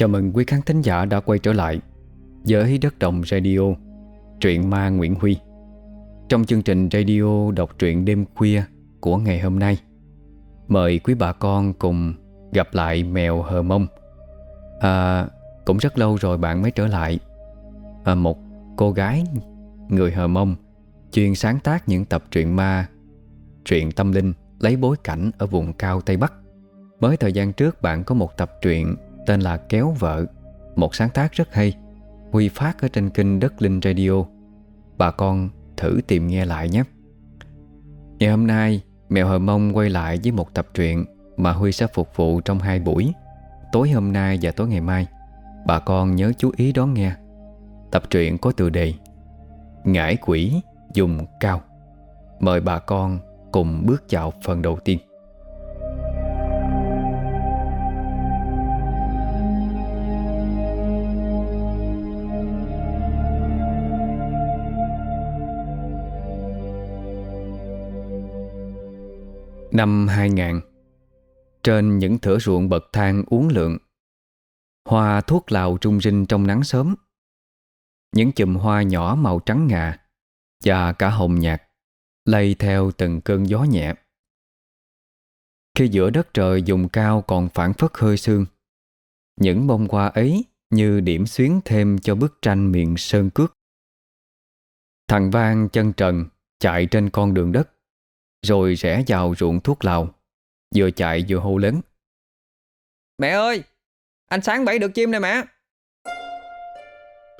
Chào mừng quý khán thính giả đã quay trở lại với Đất Đồng Radio, truyện ma Nguyễn Huy. Trong chương trình radio đọc truyện đêm khuya của ngày hôm nay, mời quý bà con cùng gặp lại mèo hờ mông. À, cũng rất lâu rồi bạn mới trở lại. À, một cô gái, người hờ mông, chuyên sáng tác những tập truyện ma, truyện tâm linh lấy bối cảnh ở vùng cao Tây Bắc. Mới thời gian trước bạn có một tập truyện tên là Kéo Vợ. Một sáng tác rất hay, Huy phát ở trên kênh Đất Linh Radio. Bà con thử tìm nghe lại nhé. Ngày hôm nay, Mèo Hờ Mông quay lại với một tập truyện Mà Huy sẽ phục vụ trong hai buổi, Tối hôm nay và tối ngày mai. Bà con nhớ chú ý đón nghe. Tập truyện có tựa đề Ngải quỷ dùng cao. Mời bà con cùng bước vào phần đầu tiên. Năm 2000 Trên những thửa ruộng bậc thang uốn lượn, Hoa thuốc lào trung rinh trong nắng sớm, Những chùm hoa nhỏ màu trắng ngà Và cả hồng nhạt Lây theo từng cơn gió nhẹ. Khi giữa đất trời dùng cao còn phản phất hơi sương, Những bông hoa ấy như điểm xuyến thêm cho bức tranh miền sơn cước. Thằng Vang chân trần chạy trên con đường đất rồi rẽ vào ruộng thuốc lào Vừa chạy vừa hô lớn. Mẹ ơi Anh sáng bẫy được chim này mẹ.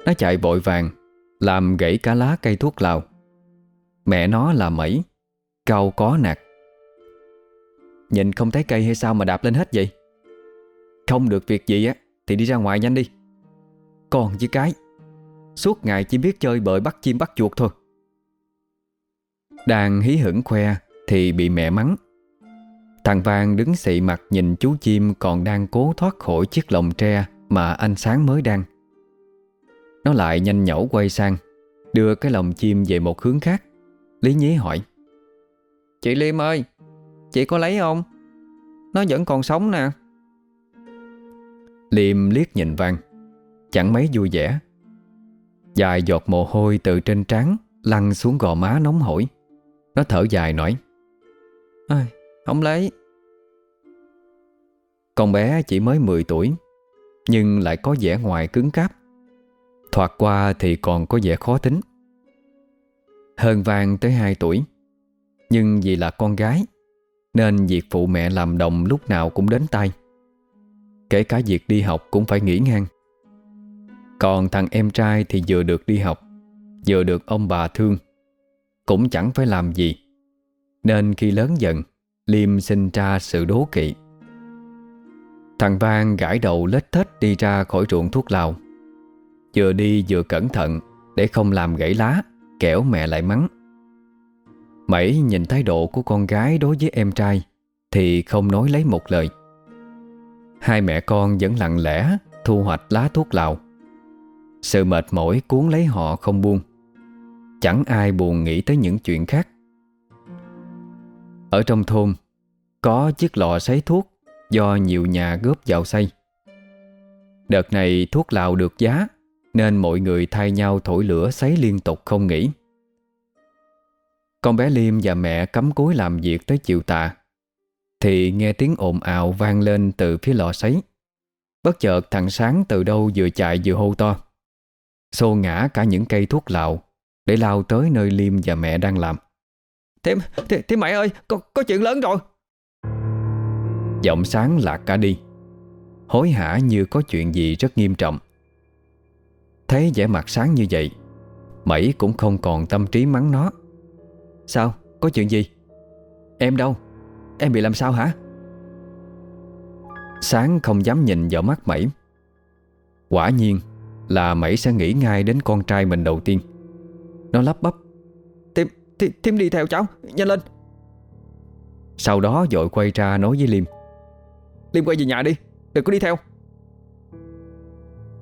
Nó chạy vội vàng Làm gãy cả lá cây thuốc lào. Mẹ nó là mẩy Cao có nạt Nhìn không thấy cây hay sao mà đạp lên hết vậy? Không được việc gì á Thì đi ra ngoài nhanh đi. Còn với cái Suốt ngày chỉ biết chơi bời bắt chim bắt chuột thôi. Đang hí hửng khoe thì bị mẹ mắng. Thằng Vang đứng xị mặt nhìn chú chim Còn đang cố thoát khỏi chiếc lồng tre Mà anh Sáng mới đang. Nó lại nhanh nhẩu quay sang, Đưa cái lồng chim về một hướng khác. Lý nhí hỏi, Chị Liêm ơi, Chị có lấy không? Nó vẫn còn sống nè. Liêm liếc nhìn Vang, Chẳng mấy vui vẻ. Dài giọt mồ hôi từ trên trán Lăn xuống gò má nóng hổi. Nó thở dài nói à, Không lấy. Con bé chỉ mới 10 tuổi Nhưng lại có vẻ ngoài cứng cáp. Thoạt qua thì còn có vẻ khó tính. Hơn vàng tới 2 tuổi Nhưng vì là con gái Nên việc phụ mẹ làm đồng lúc nào cũng đến tay. Kể cả việc đi học cũng phải nghỉ ngang. Còn thằng em trai thì vừa được đi học Vừa được ông bà thương Cũng chẳng phải làm gì nên khi lớn dần, Liêm sinh ra sự đố kỵ. Thằng Vang gãi đầu lết thết đi ra khỏi ruộng thuốc lào. Vừa đi vừa cẩn thận Để không làm gãy lá, Kẻo mẹ lại mắng. Mẩy nhìn thái độ của con gái đối với em trai Thì không nói lấy một lời. Hai mẹ con vẫn lặng lẽ Thu hoạch lá thuốc lào. Sự mệt mỏi cuốn lấy họ không buông. Chẳng ai buồn nghĩ tới những chuyện khác ở trong thôn, Có chiếc lò sấy thuốc Do nhiều nhà góp vào xây. Đợt này thuốc lào được giá, Nên mọi người thay nhau thổi lửa sấy liên tục không nghỉ. Con bé Liêm và mẹ cắm cúi làm việc tới chiều tà, Thì nghe tiếng ồn ào vang lên từ phía lò sấy. Bất chợt thằng Sáng từ đâu vừa chạy vừa hô to, Xô ngã cả những cây thuốc lào Để lao tới nơi Liêm và mẹ đang làm thế thế thím mẹ ơi có, có chuyện lớn rồi Giọng sáng lạc cả đi Hối hả như có chuyện gì rất nghiêm trọng Thấy vẻ mặt sáng như vậy Mẩy cũng không còn tâm trí mắng nó Sao? Có chuyện gì? Em đâu? Em bị làm sao hả? Sáng không dám nhìn vào mắt Mẩy Quả nhiên là Mẩy sẽ nghĩ ngay đến con trai mình đầu tiên Nó lắp bắp thì, Thím đi theo cháu Nhanh lên. Sau đó dội quay ra nói với Liêm. Liêm quay về nhà đi Đừng có đi theo.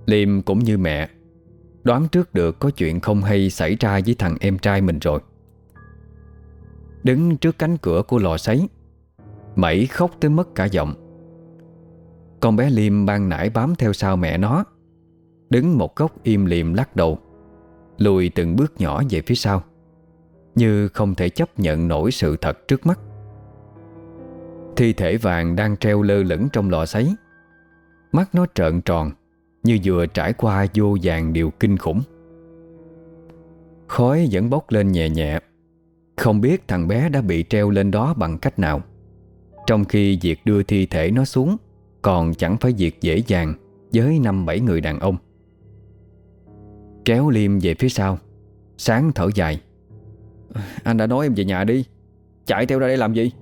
Liêm cũng như mẹ Đoán trước được có chuyện không hay xảy ra với thằng em trai mình rồi. Đứng trước cánh cửa của lò sấy Mẩy khóc tới mất cả giọng. Con bé Liêm ban nãy bám theo sau mẹ nó Đứng một góc im liệm lắc đầu Lùi từng bước nhỏ về phía sau như không thể chấp nhận nổi sự thật trước mắt. Thi thể vàng đang treo lơ lửng trong lò sấy. Mắt nó trợn tròn, Như vừa trải qua vô vàng điều kinh khủng. Khói vẫn bốc lên nhẹ nhẹ. Không biết thằng bé đã bị treo lên đó bằng cách nào. Trong khi việc đưa thi thể nó xuống, Còn chẳng phải việc dễ dàng Với năm bảy người đàn ông. Kéo Liêm về phía sau, Sáng thở dài. Anh đã nói em về nhà đi. Chạy theo ra đây làm gì?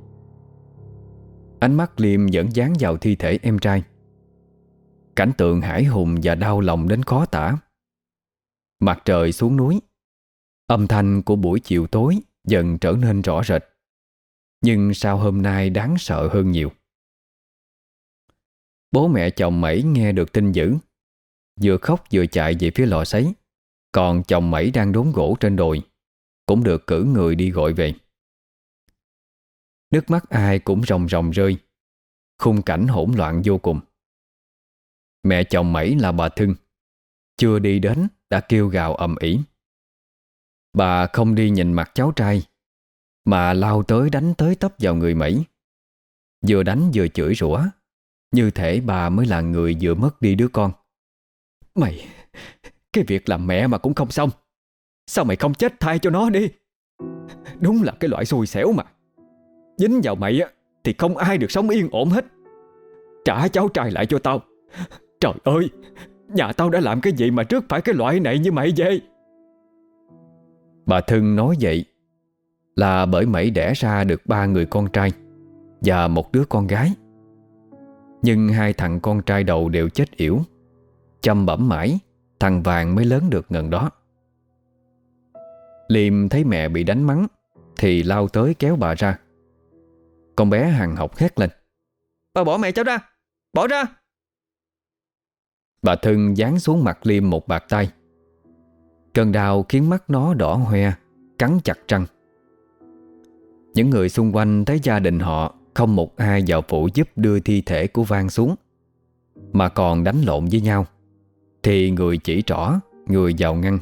Ánh mắt Liêm vẫn dán vào thi thể em trai. Cảnh tượng hải hùng và đau lòng đến khó tả. Mặt trời xuống núi. Âm thanh của buổi chiều tối dần trở nên rõ rệt. Nhưng sao hôm nay đáng sợ hơn nhiều? Bố mẹ chồng Mẩy nghe được tin dữ. Vừa khóc vừa chạy về phía lò sấy. Còn chồng Mẩy đang đốn gỗ trên đồi. Cũng được cử người đi gọi về. Nước mắt ai cũng ròng ròng rơi, Khung cảnh hỗn loạn vô cùng. Mẹ chồng Mẩy là bà Thưng, Chưa đi đến đã kêu gào ầm ĩ. Bà không đi nhìn mặt cháu trai, Mà lao tới đánh tới tấp vào người Mẩy Vừa đánh vừa chửi rủa, Như thể bà mới là người vừa mất đi đứa con. Mày, Cái việc làm mẹ mà cũng không xong. Sao mày không chết thay cho nó đi? Đúng là cái loại xui xẻo mà. Dính vào mày á, Thì không ai được sống yên ổn hết. Trả cháu trai lại cho tao. Trời ơi, Nhà tao đã làm cái gì mà trước phải cái loại này như mày vậy? Bà Thân nói vậy Là bởi mẩy đẻ ra được ba người con trai Và một đứa con gái. Nhưng hai thằng con trai đầu đều chết yểu, Chăm bẩm mãi, Thằng Vàng mới lớn được ngần đó. Liêm thấy mẹ bị đánh mắng Thì lao tới kéo bà ra. Con bé hằng học hét lên. Bà bỏ mẹ cháu ra Bỏ ra. Bà Thân dán xuống mặt Liêm một bạc tay. Cơn đau khiến mắt nó đỏ hoe Cắn chặt răng. Những người xung quanh thấy gia đình họ Không một ai vào phụ giúp đưa thi thể của Vang xuống Mà còn đánh lộn với nhau. Thì người chỉ trỏ Người vào ngăn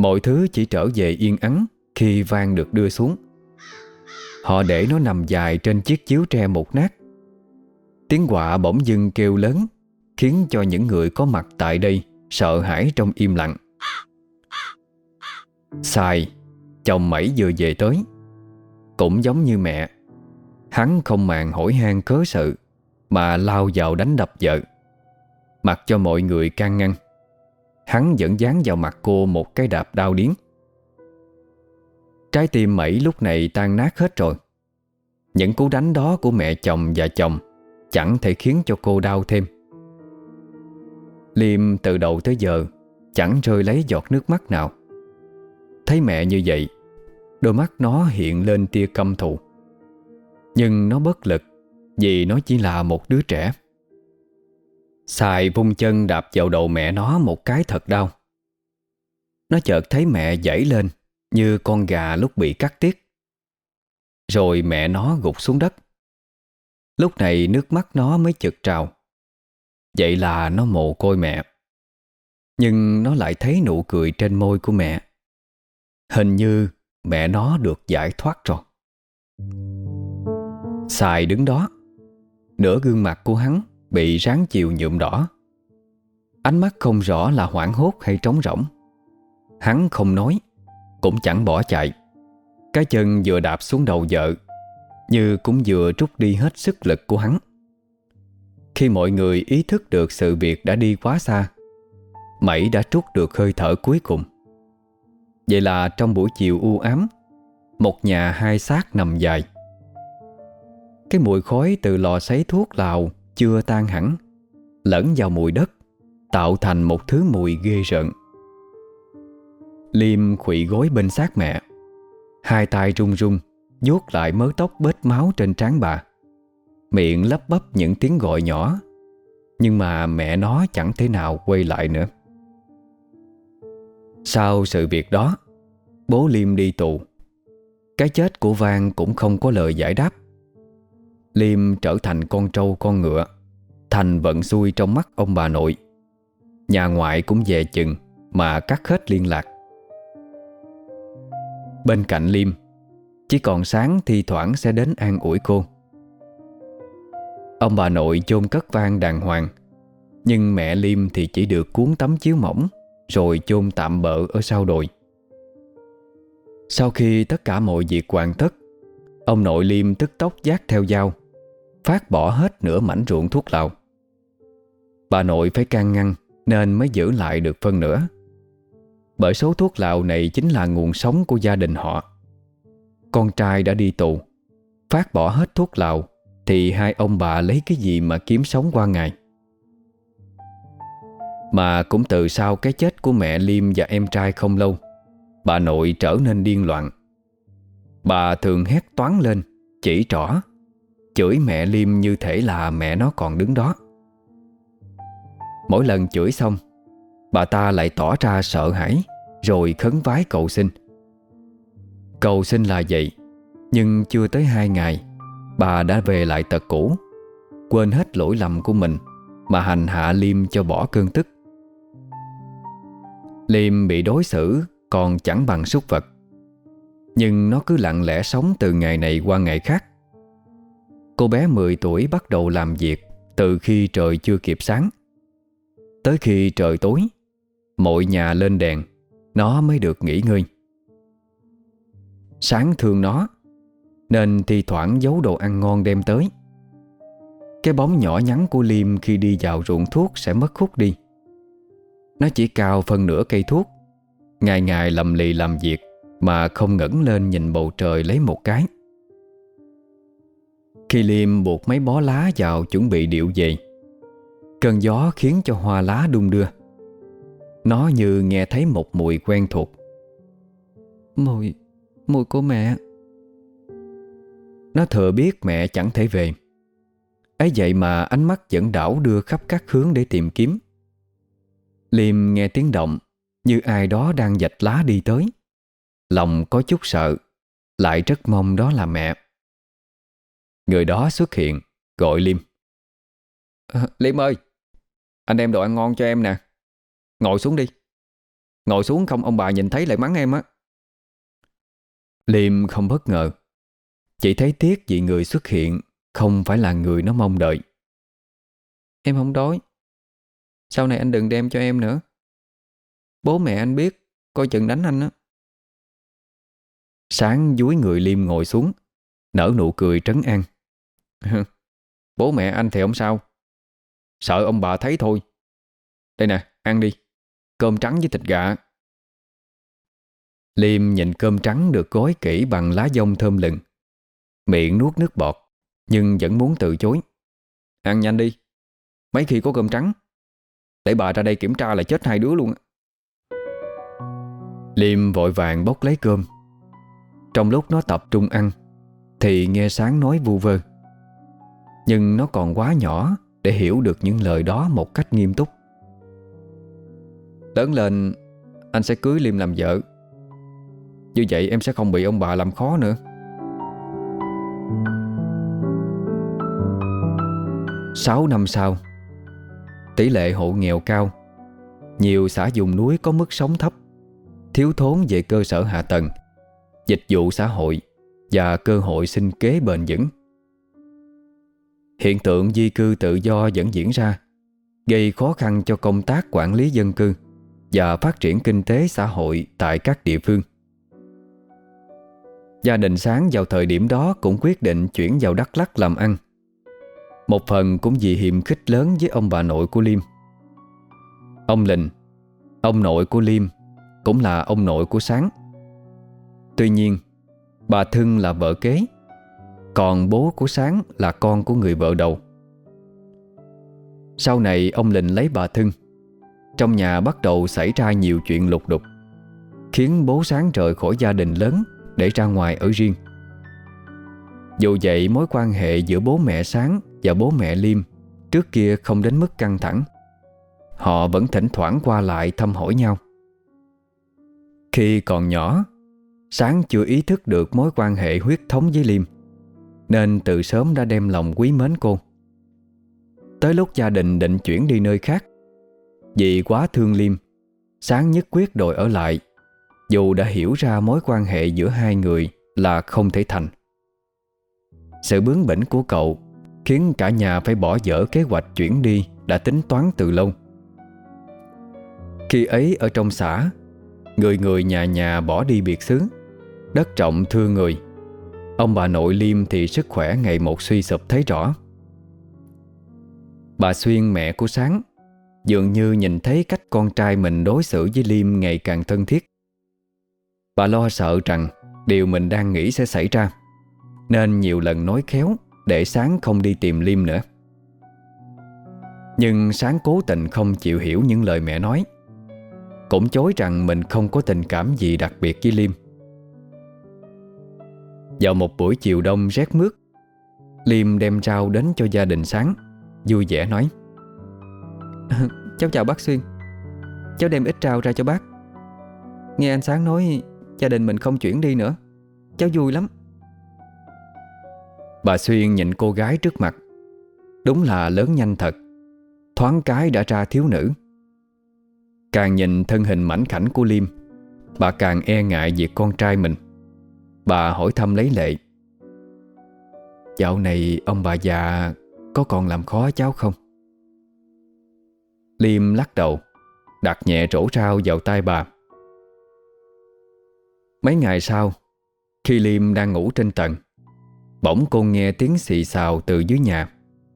Mọi thứ chỉ trở về yên ắng Khi Vang được đưa xuống. Họ để nó nằm dài trên chiếc chiếu tre một nát. Tiếng quạ bỗng dưng kêu lớn, Khiến cho những người có mặt tại đây Sợ hãi trong im lặng. Sai, Chồng Mẩy vừa về tới. Cũng giống như mẹ, Hắn không màng hỏi han cớ sự, Mà lao vào đánh đập vợ. Mặc cho mọi người can ngăn. Hắn vẫn dán vào mặt cô một cái đạp đau điến Trái tim Mẩy lúc này tan nát hết rồi. Những cú đánh đó của mẹ chồng và chồng Chẳng thể khiến cho cô đau thêm. Liêm từ đầu tới giờ Chẳng rơi lấy giọt nước mắt nào. Thấy mẹ như vậy, Đôi mắt nó hiện lên tia căm thù. Nhưng nó bất lực Vì nó chỉ là một đứa trẻ. Xài vung chân đạp vào đầu mẹ nó một cái thật đau. Nó chợt thấy mẹ dãy lên, Như con gà lúc bị cắt tiết. Rồi mẹ nó gục xuống đất. Lúc này nước mắt nó mới chực trào. Vậy là nó mồ côi mẹ. Nhưng nó lại thấy nụ cười trên môi của mẹ. Hình như mẹ nó được giải thoát rồi. Xài đứng đó. Nửa gương mặt của hắn Bị ráng chiều nhuộm đỏ. Ánh mắt không rõ là hoảng hốt hay trống rỗng. Hắn không nói, Cũng chẳng bỏ chạy. Cái chân vừa đạp xuống đầu vợ, Như cũng vừa trút đi hết sức lực của hắn. Khi mọi người ý thức được sự việc đã đi quá xa, Mẩy đã trút được hơi thở cuối cùng. Vậy là trong buổi chiều u ám, Một nhà hai xác nằm dài. Cái mùi khói từ lò sấy thuốc lào chưa tan hẳn, Lẫn vào mùi đất, Tạo thành một thứ mùi ghê rợn. Liêm khụy gối bên xác mẹ, Hai tay run run, vuốt lại mớ tóc bết máu trên trán bà. Miệng lấp bắp những tiếng gọi nhỏ, Nhưng mà mẹ nó chẳng thể nào quay lại nữa. Sau sự việc đó, Bố Liêm đi tù. Cái chết của Vang cũng không có lời giải đáp. Liêm trở thành con trâu, con ngựa. Thành vận xui trong mắt ông bà nội. Nhà ngoại cũng về chừng, Mà cắt hết liên lạc. Bên cạnh Liêm, Chỉ còn sáng thi thoảng sẽ đến an ủi cô. Ông bà nội chôn cất vang đàng hoàng, Nhưng mẹ Liêm thì chỉ được cuốn tấm chiếu mỏng, Rồi chôn tạm bỡ ở sau đồi. Sau khi tất cả mọi việc hoàn tất, Ông nội Liêm tức tốc giác theo dao Phát bỏ hết nửa mảnh ruộng thuốc lào. Bà nội phải can ngăn Nên mới giữ lại được phân nửa Bởi số thuốc lào này Chính là nguồn sống của gia đình họ. Con trai đã đi tù, Phát bỏ hết thuốc lào Thì hai ông bà lấy cái gì mà kiếm sống qua ngày? Mà cũng từ sau cái chết của mẹ Liêm và em trai không lâu, Bà nội trở nên điên loạn. Bà thường hét toán lên, Chỉ trỏ. Chửi mẹ Liêm như thể là mẹ nó còn đứng đó. Mỗi lần chửi xong, Bà ta lại tỏ ra sợ hãi, Rồi khấn vái cầu xin. Cầu xin là vậy, Nhưng chưa tới hai ngày, Bà đã về lại tật cũ, Quên hết lỗi lầm của mình Mà hành hạ Liêm cho bỏ cơn tức. Liêm bị đối xử Còn chẳng bằng súc vật, Nhưng nó cứ lặng lẽ sống Từ ngày này qua ngày khác. Cô bé 10 tuổi bắt đầu làm việc Từ khi trời chưa kịp sáng. Tới khi trời tối, Mọi nhà lên đèn, Nó mới được nghỉ ngơi. Sáng thương nó, Nên thi thoảng giấu đồ ăn ngon đem tới. Cái bóng nhỏ nhắn của Liêm Khi đi vào ruộng thuốc sẽ mất khúc đi. Nó chỉ cao phân nửa cây thuốc, Ngày ngày lầm lì làm việc Mà không ngẩng lên nhìn bầu trời lấy một cái. Khi Liêm buộc mấy bó lá vào chuẩn bị điệu về. Cơn gió khiến cho hoa lá đung đưa. Nó như nghe thấy một mùi quen thuộc. Mùi, mùi của mẹ. Nó thừa biết mẹ chẳng thể về. Ấy vậy mà ánh mắt vẫn đảo đưa khắp các hướng để tìm kiếm. Liêm nghe tiếng động Như ai đó đang dạch lá đi tới. Lòng có chút sợ Lại rất mong đó là mẹ. Người đó xuất hiện Gọi Liêm à, Liêm ơi anh đem đồ ăn ngon cho em nè. Ngồi xuống đi. Ngồi xuống không ông bà nhìn thấy lại mắng em á. Liêm không bất ngờ. Chỉ thấy tiếc vì người xuất hiện Không phải là người nó mong đợi. Em không đói. Sau này anh đừng đem cho em nữa. Bố mẹ anh biết Coi chừng đánh anh á. Sáng dúi người Liêm ngồi xuống Nở nụ cười trấn an Bố mẹ anh thì không sao. Sợ ông bà thấy thôi. Đây nè, ăn đi. Cơm trắng với thịt gà. Liêm nhìn cơm trắng được gói kỹ bằng lá dông thơm lừng. Miệng nuốt nước bọt Nhưng vẫn muốn từ chối. Ăn nhanh đi. Mấy khi có cơm trắng Để bà ra đây kiểm tra là chết hai đứa luôn Liêm vội vàng bốc lấy cơm. Trong lúc nó tập trung ăn Thì nghe sáng nói vu vơ. Nhưng nó còn quá nhỏ để hiểu được những lời đó một cách nghiêm túc. Lớn lên, Anh sẽ cưới Liêm làm vợ. Như vậy em sẽ không bị ông bà làm khó nữa. Sáu năm sau, Tỷ lệ hộ nghèo cao. Nhiều xã vùng núi có mức sống thấp, Thiếu thốn về cơ sở hạ tầng, Dịch vụ xã hội Và cơ hội sinh kế bền vững. Hiện tượng di cư tự do vẫn diễn ra Gây khó khăn cho công tác quản lý dân cư Và phát triển kinh tế xã hội tại các địa phương. Gia đình Sáng vào thời điểm đó cũng quyết định chuyển vào Đắk Lắk làm ăn. Một phần cũng vì hiềm khích lớn với ông bà nội của Liêm. Ông Lình, ông nội của Liêm Cũng là ông nội của Sáng. Tuy nhiên Bà Thưng là vợ kế còn bố của Sáng là con của người vợ đầu. Sau này, ông Lình lấy bà Thân Trong nhà bắt đầu xảy ra nhiều chuyện lục đục, Khiến bố Sáng rời khỏi gia đình lớn Để ra ngoài ở riêng. Dù vậy, mối quan hệ giữa bố mẹ Sáng và bố mẹ Liêm Trước kia không đến mức căng thẳng. Họ vẫn thỉnh thoảng qua lại thăm hỏi nhau. Khi còn nhỏ, Sáng chưa ý thức được mối quan hệ huyết thống với Liêm nên từ sớm đã đem lòng quý mến cô. Tới lúc gia đình định chuyển đi nơi khác, Vì quá thương Liêm, Sáng nhất quyết đòi ở lại, Dù đã hiểu ra mối quan hệ giữa hai người Là không thể thành. Sự bướng bỉnh của cậu Khiến cả nhà phải bỏ dở kế hoạch chuyển đi Đã tính toán từ lâu. Khi ấy ở trong xã, Người người nhà nhà bỏ đi biệt xứ, Đất trọng thương người. Ông bà nội Liêm thì sức khỏe ngày một suy sụp thấy rõ. Bà Xuyên mẹ của Sáng, Dường như nhìn thấy cách con trai mình đối xử với Liêm ngày càng thân thiết. Bà lo sợ rằng điều mình đang nghĩ sẽ xảy ra, Nên nhiều lần nói khéo để Sáng không đi tìm Liêm nữa. Nhưng Sáng cố tình không chịu hiểu những lời mẹ nói, Cũng chối rằng mình không có tình cảm gì đặc biệt với Liêm. Vào một buổi chiều đông rét mướt. Liêm đem rau đến cho gia đình Sáng, Vui vẻ nói, Cháu chào bác Xuyên. Cháu đem ít rau ra cho bác. Nghe anh Sáng nói, Gia đình mình không chuyển đi nữa. Cháu vui lắm. Bà Xuyên nhìn cô gái trước mặt. Đúng là lớn nhanh thật, Thoáng cái đã ra thiếu nữ. Càng nhìn thân hình mảnh khảnh của Liêm, Bà càng e ngại việc con trai mình. Bà hỏi thăm lấy lệ. Dạo này ông bà già Có còn làm khó cháu không? Liêm lắc đầu, Đặt nhẹ rổ rau vào tay bà. Mấy ngày sau, Khi Liêm đang ngủ trên tầng, Bỗng cô nghe tiếng xì xào từ dưới nhà,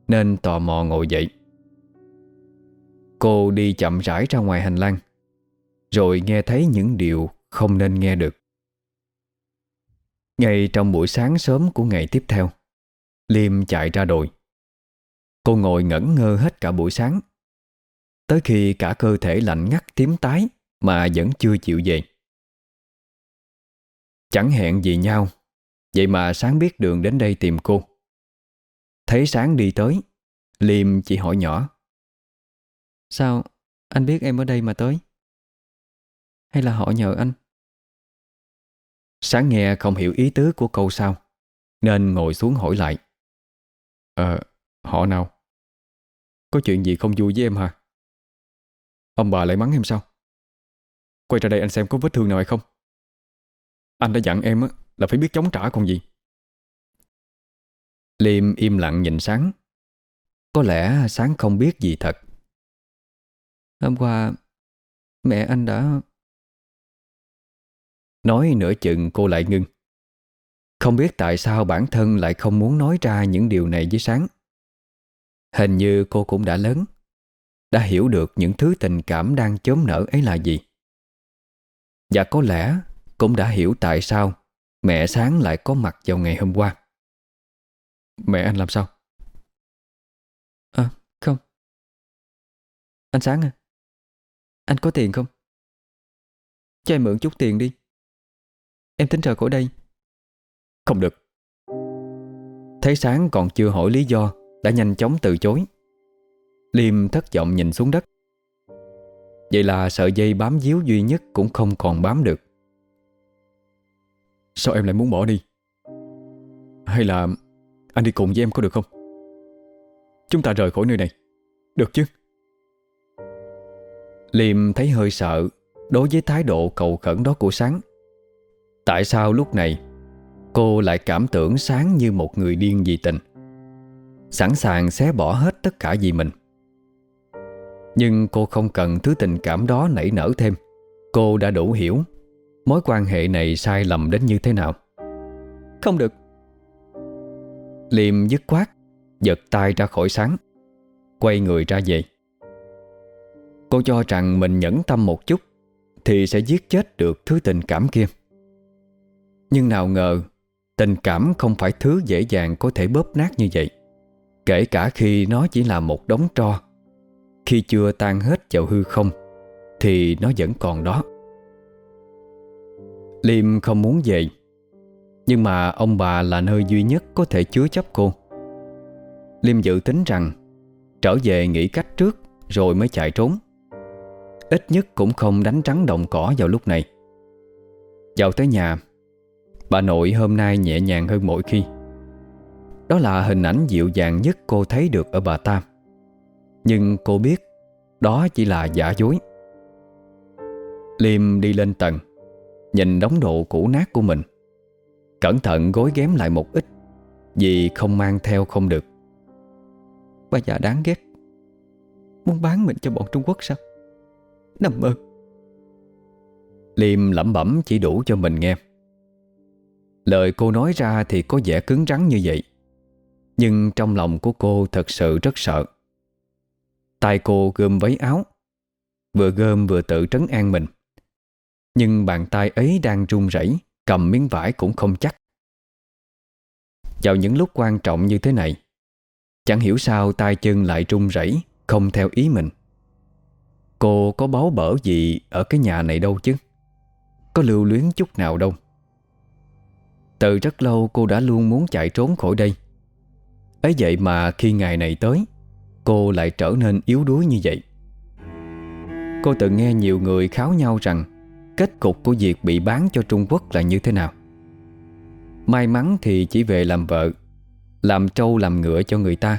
Nên tò mò ngồi dậy. Cô đi chậm rãi ra ngoài hành lang, Rồi nghe thấy những điều không nên nghe được. Ngay trong buổi sáng sớm của ngày tiếp theo, Liêm chạy ra đồi. Cô ngồi ngẩn ngơ hết cả buổi sáng. Tới khi cả cơ thể lạnh ngắt tím tái Mà vẫn chưa chịu về. Chẳng hẹn gì nhau, Vậy mà Sáng biết đường đến đây tìm cô. Thấy Sáng đi tới, Liêm chỉ hỏi nhỏ. Sao anh biết em ở đây mà tới? Hay là họ nhờ anh? Sáng nghe không hiểu ý tứ của câu sao Nên ngồi xuống hỏi lại Ờ, họ nào? Có chuyện gì không vui với em hả? Ông bà lại mắng em sao? Quay ra đây anh xem có vết thương nào hay không? Anh đã dặn em là phải biết chống trả còn gì. Liêm im lặng nhìn Sáng. Có lẽ Sáng không biết gì thật. Hôm qua mẹ anh đã... Nói nửa chừng cô lại ngưng. Không biết tại sao bản thân lại không muốn nói ra những điều này với Sáng. Hình như cô cũng đã lớn đã hiểu được những thứ tình cảm đang chớm nở ấy là gì. Và có lẽ cũng đã hiểu tại sao mẹ Sáng lại có mặt vào ngày hôm qua. Mẹ anh làm sao? À, không. Anh Sáng à, anh có tiền không? Cho em mượn chút tiền đi. Em tính rời khỏi đây. Không được. Thấy Sáng còn chưa hỏi lý do đã nhanh chóng từ chối. Liêm thất vọng nhìn xuống đất. Vậy là sợi dây bám díu duy nhất Cũng không còn bám được. Sao em lại muốn bỏ đi? Hay là Anh đi cùng với em có được không? Chúng ta rời khỏi nơi này. Được chứ? Liêm thấy hơi sợ Đối với thái độ cầu khẩn đó của Sáng Tại sao lúc này Cô lại cảm tưởng Sáng như một người điên vì tình? Sẵn sàng xé bỏ hết tất cả vì mình. Nhưng cô không cần thứ tình cảm đó nảy nở thêm. Cô đã đủ hiểu Mối quan hệ này sai lầm đến như thế nào. Không được. Liêm dứt khoát, Giật tay ra khỏi sáng Quay người ra về. Cô cho rằng mình nhẫn tâm một chút Thì sẽ giết chết được thứ tình cảm kia. Nhưng nào ngờ, Tình cảm không phải thứ dễ dàng có thể bóp nát như vậy. Kể cả khi nó chỉ là một đống tro, khi chưa tan hết vào hư không, Thì nó vẫn còn đó. Liêm không muốn về, Nhưng mà ông bà là nơi duy nhất Có thể chứa chấp cô. Liêm dự tính rằng, Trở về nghĩ cách trước Rồi mới chạy trốn. Ít nhất cũng không đánh trắng động cỏ vào lúc này. Vào tới nhà Bà nội hôm nay nhẹ nhàng hơn mỗi khi. Đó là hình ảnh dịu dàng nhất cô thấy được ở bà ta. Nhưng cô biết, Đó chỉ là giả dối. Liêm đi lên tầng, Nhìn đống đồ cũ nát của mình. Cẩn thận gối ghém lại một ít, Vì không mang theo không được. Bà già đáng ghét. Muốn bán mình cho bọn Trung Quốc sao? Nằm mơ. Liêm lẩm bẩm chỉ đủ cho mình nghe. Lời cô nói ra thì có vẻ cứng rắn như vậy. Nhưng trong lòng của cô thật sự rất sợ. Tay cô gom váy áo, Vừa gom vừa tự trấn an mình. Nhưng bàn tay ấy đang run rẩy, Cầm miếng vải cũng không chắc. Vào những lúc quan trọng như thế này, Chẳng hiểu sao tay chân lại run rẩy, Không theo ý mình. Cô có báo bở gì Ở cái nhà này đâu chứ? Có lưu luyến chút nào đâu. Từ rất lâu cô đã luôn muốn chạy trốn khỏi đây. Ấy vậy mà khi ngày này tới, Cô lại trở nên yếu đuối như vậy. Cô từng nghe nhiều người kháo nhau rằng Kết cục của việc bị bán cho Trung Quốc là như thế nào. May mắn thì chỉ về làm vợ, Làm trâu làm ngựa cho người ta.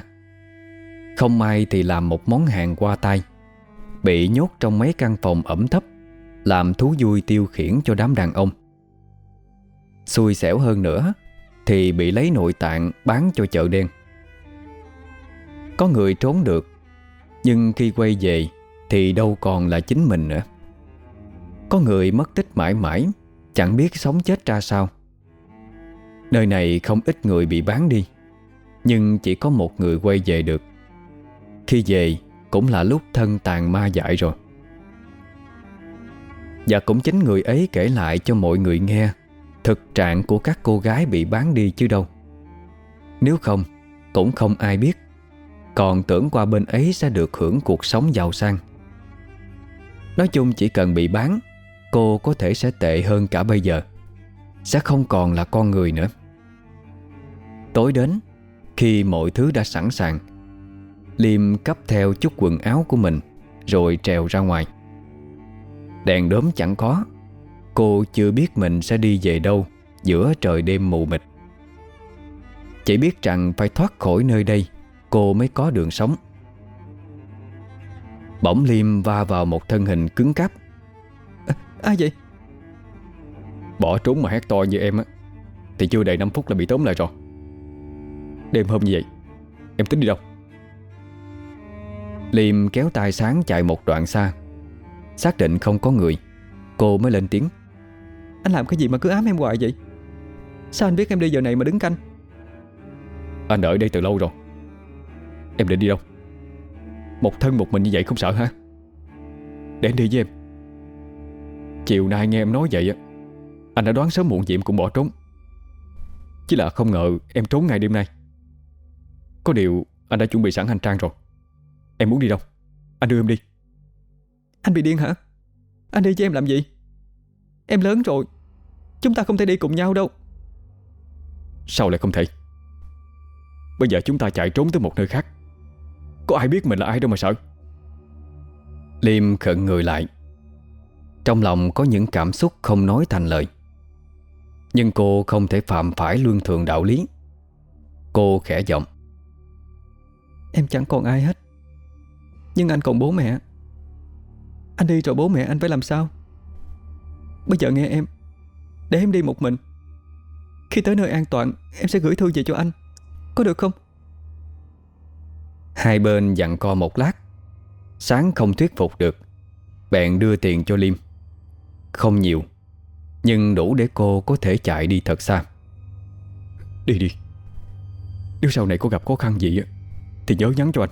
Không may thì làm một món hàng qua tay, Bị nhốt trong mấy căn phòng ẩm thấp, Làm thú vui tiêu khiển cho đám đàn ông. Xui xẻo hơn nữa, Thì bị lấy nội tạng bán cho chợ đen. Có người trốn được, Nhưng khi quay về Thì đâu còn là chính mình nữa. Có người mất tích mãi mãi, Chẳng biết sống chết ra sao. Nơi này không ít người bị bán đi, Nhưng chỉ có một người quay về được. Khi về, cũng là lúc thân tàn ma dại rồi. Và cũng chính người ấy kể lại cho mọi người nghe. Thực trạng của các cô gái bị bán đi chứ đâu. Nếu không, Cũng không ai biết. Còn tưởng qua bên ấy sẽ được hưởng cuộc sống giàu sang. Nói chung chỉ cần bị bán, Cô có thể sẽ tệ hơn cả bây giờ. Sẽ không còn là con người nữa. Tối đến, Khi mọi thứ đã sẵn sàng, Liêm cấp theo chút quần áo của mình, Rồi trèo ra ngoài. Đèn đốm chẳng có. Cô chưa biết mình sẽ đi về đâu Giữa trời đêm mù mịt. Chỉ biết rằng phải thoát khỏi nơi đây Cô mới có đường sống. Bỗng Liêm va vào một thân hình cứng cáp. À, Ai vậy? Bỏ trốn mà hét to như em á Thì chưa đầy 5 phút là bị tóm lại rồi. Đêm hôm như vậy Em tính đi đâu? Liêm kéo tay sáng chạy một đoạn xa. Xác định không có người Cô mới lên tiếng. Anh làm cái gì mà cứ ám em hoài vậy? Sao anh biết em đi giờ này mà đứng canh? Anh đợi đây từ lâu rồi. Em định đi đâu? Một thân một mình như vậy không sợ hả? Để anh đi với em. Chiều nay nghe em nói vậy á Anh đã đoán sớm muộn gì em cũng bỏ trốn. Chỉ là không ngờ em trốn ngày đêm nay. Có điều anh đã chuẩn bị sẵn hành trang rồi. Em muốn đi đâu? Anh đưa em đi. Anh bị điên hả? Anh đi với em làm gì? Em lớn rồi Chúng ta không thể đi cùng nhau đâu. Sao lại không thể? Bây giờ chúng ta chạy trốn tới một nơi khác. Có ai biết mình là ai đâu mà sợ. Liêm khẩn người lại. Trong lòng có những cảm xúc không nói thành lời. Nhưng cô không thể phạm phải luân thường đạo lý. Cô khẽ giọng. Em chẳng còn ai hết. Nhưng anh còn bố mẹ. Anh đi rồi bố mẹ anh phải làm sao? Bây giờ nghe em Để em đi một mình. Khi tới nơi an toàn Em sẽ gửi thư về cho anh. Có được không? Hai bên dặn co một lát. Sáng không thuyết phục được Bèn đưa tiền cho Liêm Không nhiều Nhưng đủ để cô có thể chạy đi thật xa. Đi đi. Nếu sau này có gặp khó khăn gì Thì nhớ nhắn cho anh.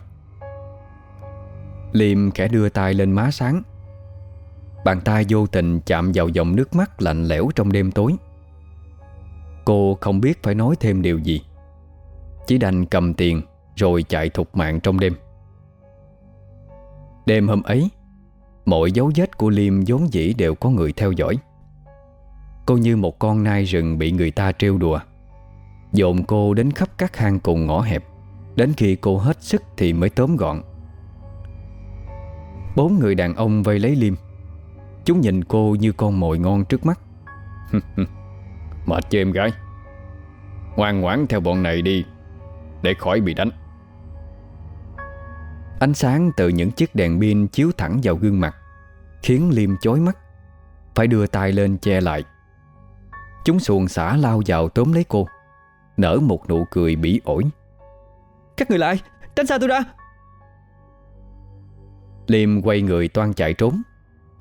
Liêm khẽ đưa tay lên má sáng Bàn tay vô tình chạm vào dòng nước mắt lạnh lẽo trong đêm tối. Cô không biết phải nói thêm điều gì. Chỉ đành cầm tiền Rồi chạy thục mạng trong đêm. Đêm hôm ấy, Mọi dấu vết của Liêm vốn dĩ đều có người theo dõi. Cô như một con nai rừng bị người ta trêu đùa. Dồn cô đến khắp các hang cùng ngõ hẹp. Đến khi cô hết sức thì mới tóm gọn. Bốn người đàn ông vây lấy Liêm. Chúng nhìn cô như con mồi ngon trước mắt. Mệt cho em gái. Ngoan ngoãn theo bọn này đi Để khỏi bị đánh. Ánh sáng từ những chiếc đèn pin chiếu thẳng vào gương mặt Khiến Liêm chói mắt. Phải đưa tay lên che lại. Chúng xuồng xả lao vào tóm lấy cô Nở một nụ cười bỉ ổi. Các người lại Tránh xa tôi ra Liêm quay người toan chạy trốn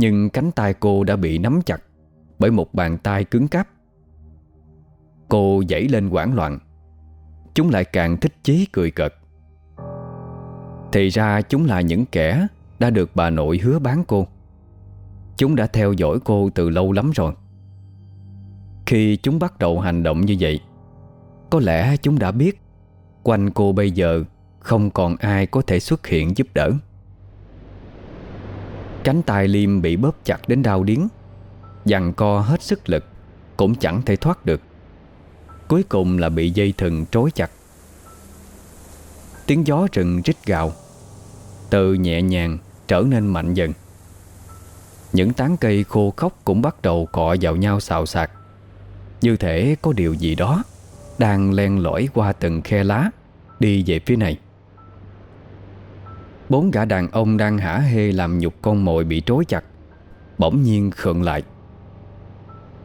nhưng cánh tay cô đã bị nắm chặt Bởi một bàn tay cứng cáp. Cô dãy lên quảng loạn. Chúng lại càng thích chí cười cợt. Thì ra chúng là những kẻ Đã được bà nội hứa bán cô. Chúng đã theo dõi cô từ lâu lắm rồi. Khi chúng bắt đầu hành động như vậy, Có lẽ chúng đã biết Quanh cô bây giờ Không còn ai có thể xuất hiện giúp đỡ. Cánh tay Liêm bị bóp chặt đến đau điếng. Dằn co hết sức lực, Cũng chẳng thể thoát được. Cuối cùng là bị dây thừng trối chặt. Tiếng gió rừng rít gào. Từ nhẹ nhàng trở nên mạnh dần. Những tán cây khô khốc cũng bắt đầu cọ vào nhau xào xạc. Như thể có điều gì đó Đang len lỏi qua từng khe lá Đi về phía này. Bốn gã đàn ông đang hả hê làm nhục con mồi bị trối chặt. Bỗng nhiên khựng lại.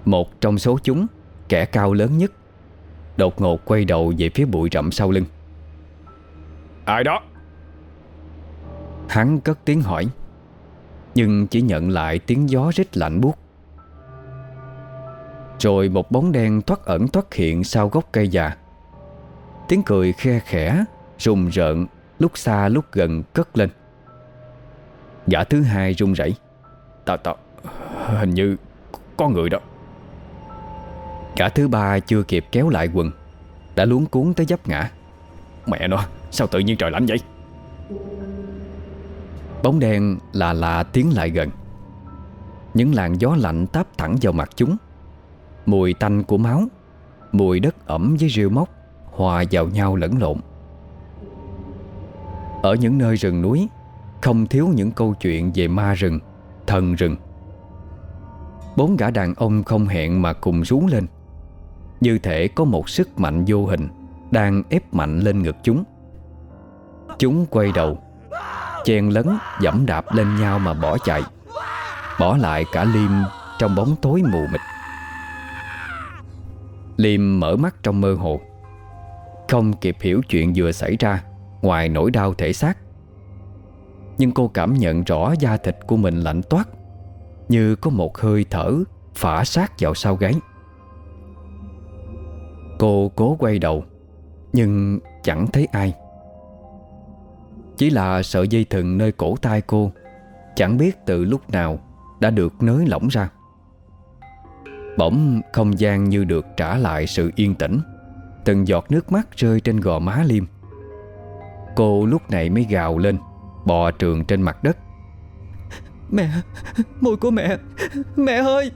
Một trong số chúng Kẻ cao lớn nhất Đột ngột quay đầu về phía bụi rậm sau lưng. Ai đó? Hắn cất tiếng hỏi Nhưng chỉ nhận lại tiếng gió rít lạnh buốt. Rồi một bóng đen thoát ẩn thoát hiện sau gốc cây già. Tiếng cười khe khẽ Rùng rợn Lúc xa, lúc gần, cất lên. Gã thứ hai run rẩy. Tao tao, Hình như có người đó. Gã thứ ba chưa kịp kéo lại quần, Đã luống cuốn tới dấp ngã. Mẹ nó, Sao tự nhiên trời lạnh vậy? Bóng đen là là tiến lại gần. Những làn gió lạnh táp thẳng vào mặt chúng. Mùi tanh của máu, Mùi đất ẩm với rêu mốc Hòa vào nhau lẫn lộn. Ở những nơi rừng núi, Không thiếu những câu chuyện về ma rừng, Thần rừng. Bốn gã đàn ông không hẹn mà cùng rú lên. Như thể có một sức mạnh vô hình Đang ép mạnh lên ngực chúng. Chúng quay đầu, Chen lấn, dẫm đạp lên nhau mà bỏ chạy, Bỏ lại cả Liêm trong bóng tối mù mịt. Liêm mở mắt trong mơ hồ, Không kịp hiểu chuyện vừa xảy ra. Ngoài nỗi đau thể xác. Nhưng cô cảm nhận rõ da thịt của mình lạnh toát, Như có một hơi thở phả sát vào sau gáy. Cô cố quay đầu, Nhưng chẳng thấy ai. Chỉ là sợi dây thừng nơi cổ tay cô, Chẳng biết từ lúc nào Đã được nới lỏng ra. Bỗng không gian như được trả lại sự yên tĩnh, Từng giọt nước mắt rơi trên gò má Liêm. Cô lúc này mới gào lên Bò trường trên mặt đất. Mẹ Môi của mẹ Mẹ ơi!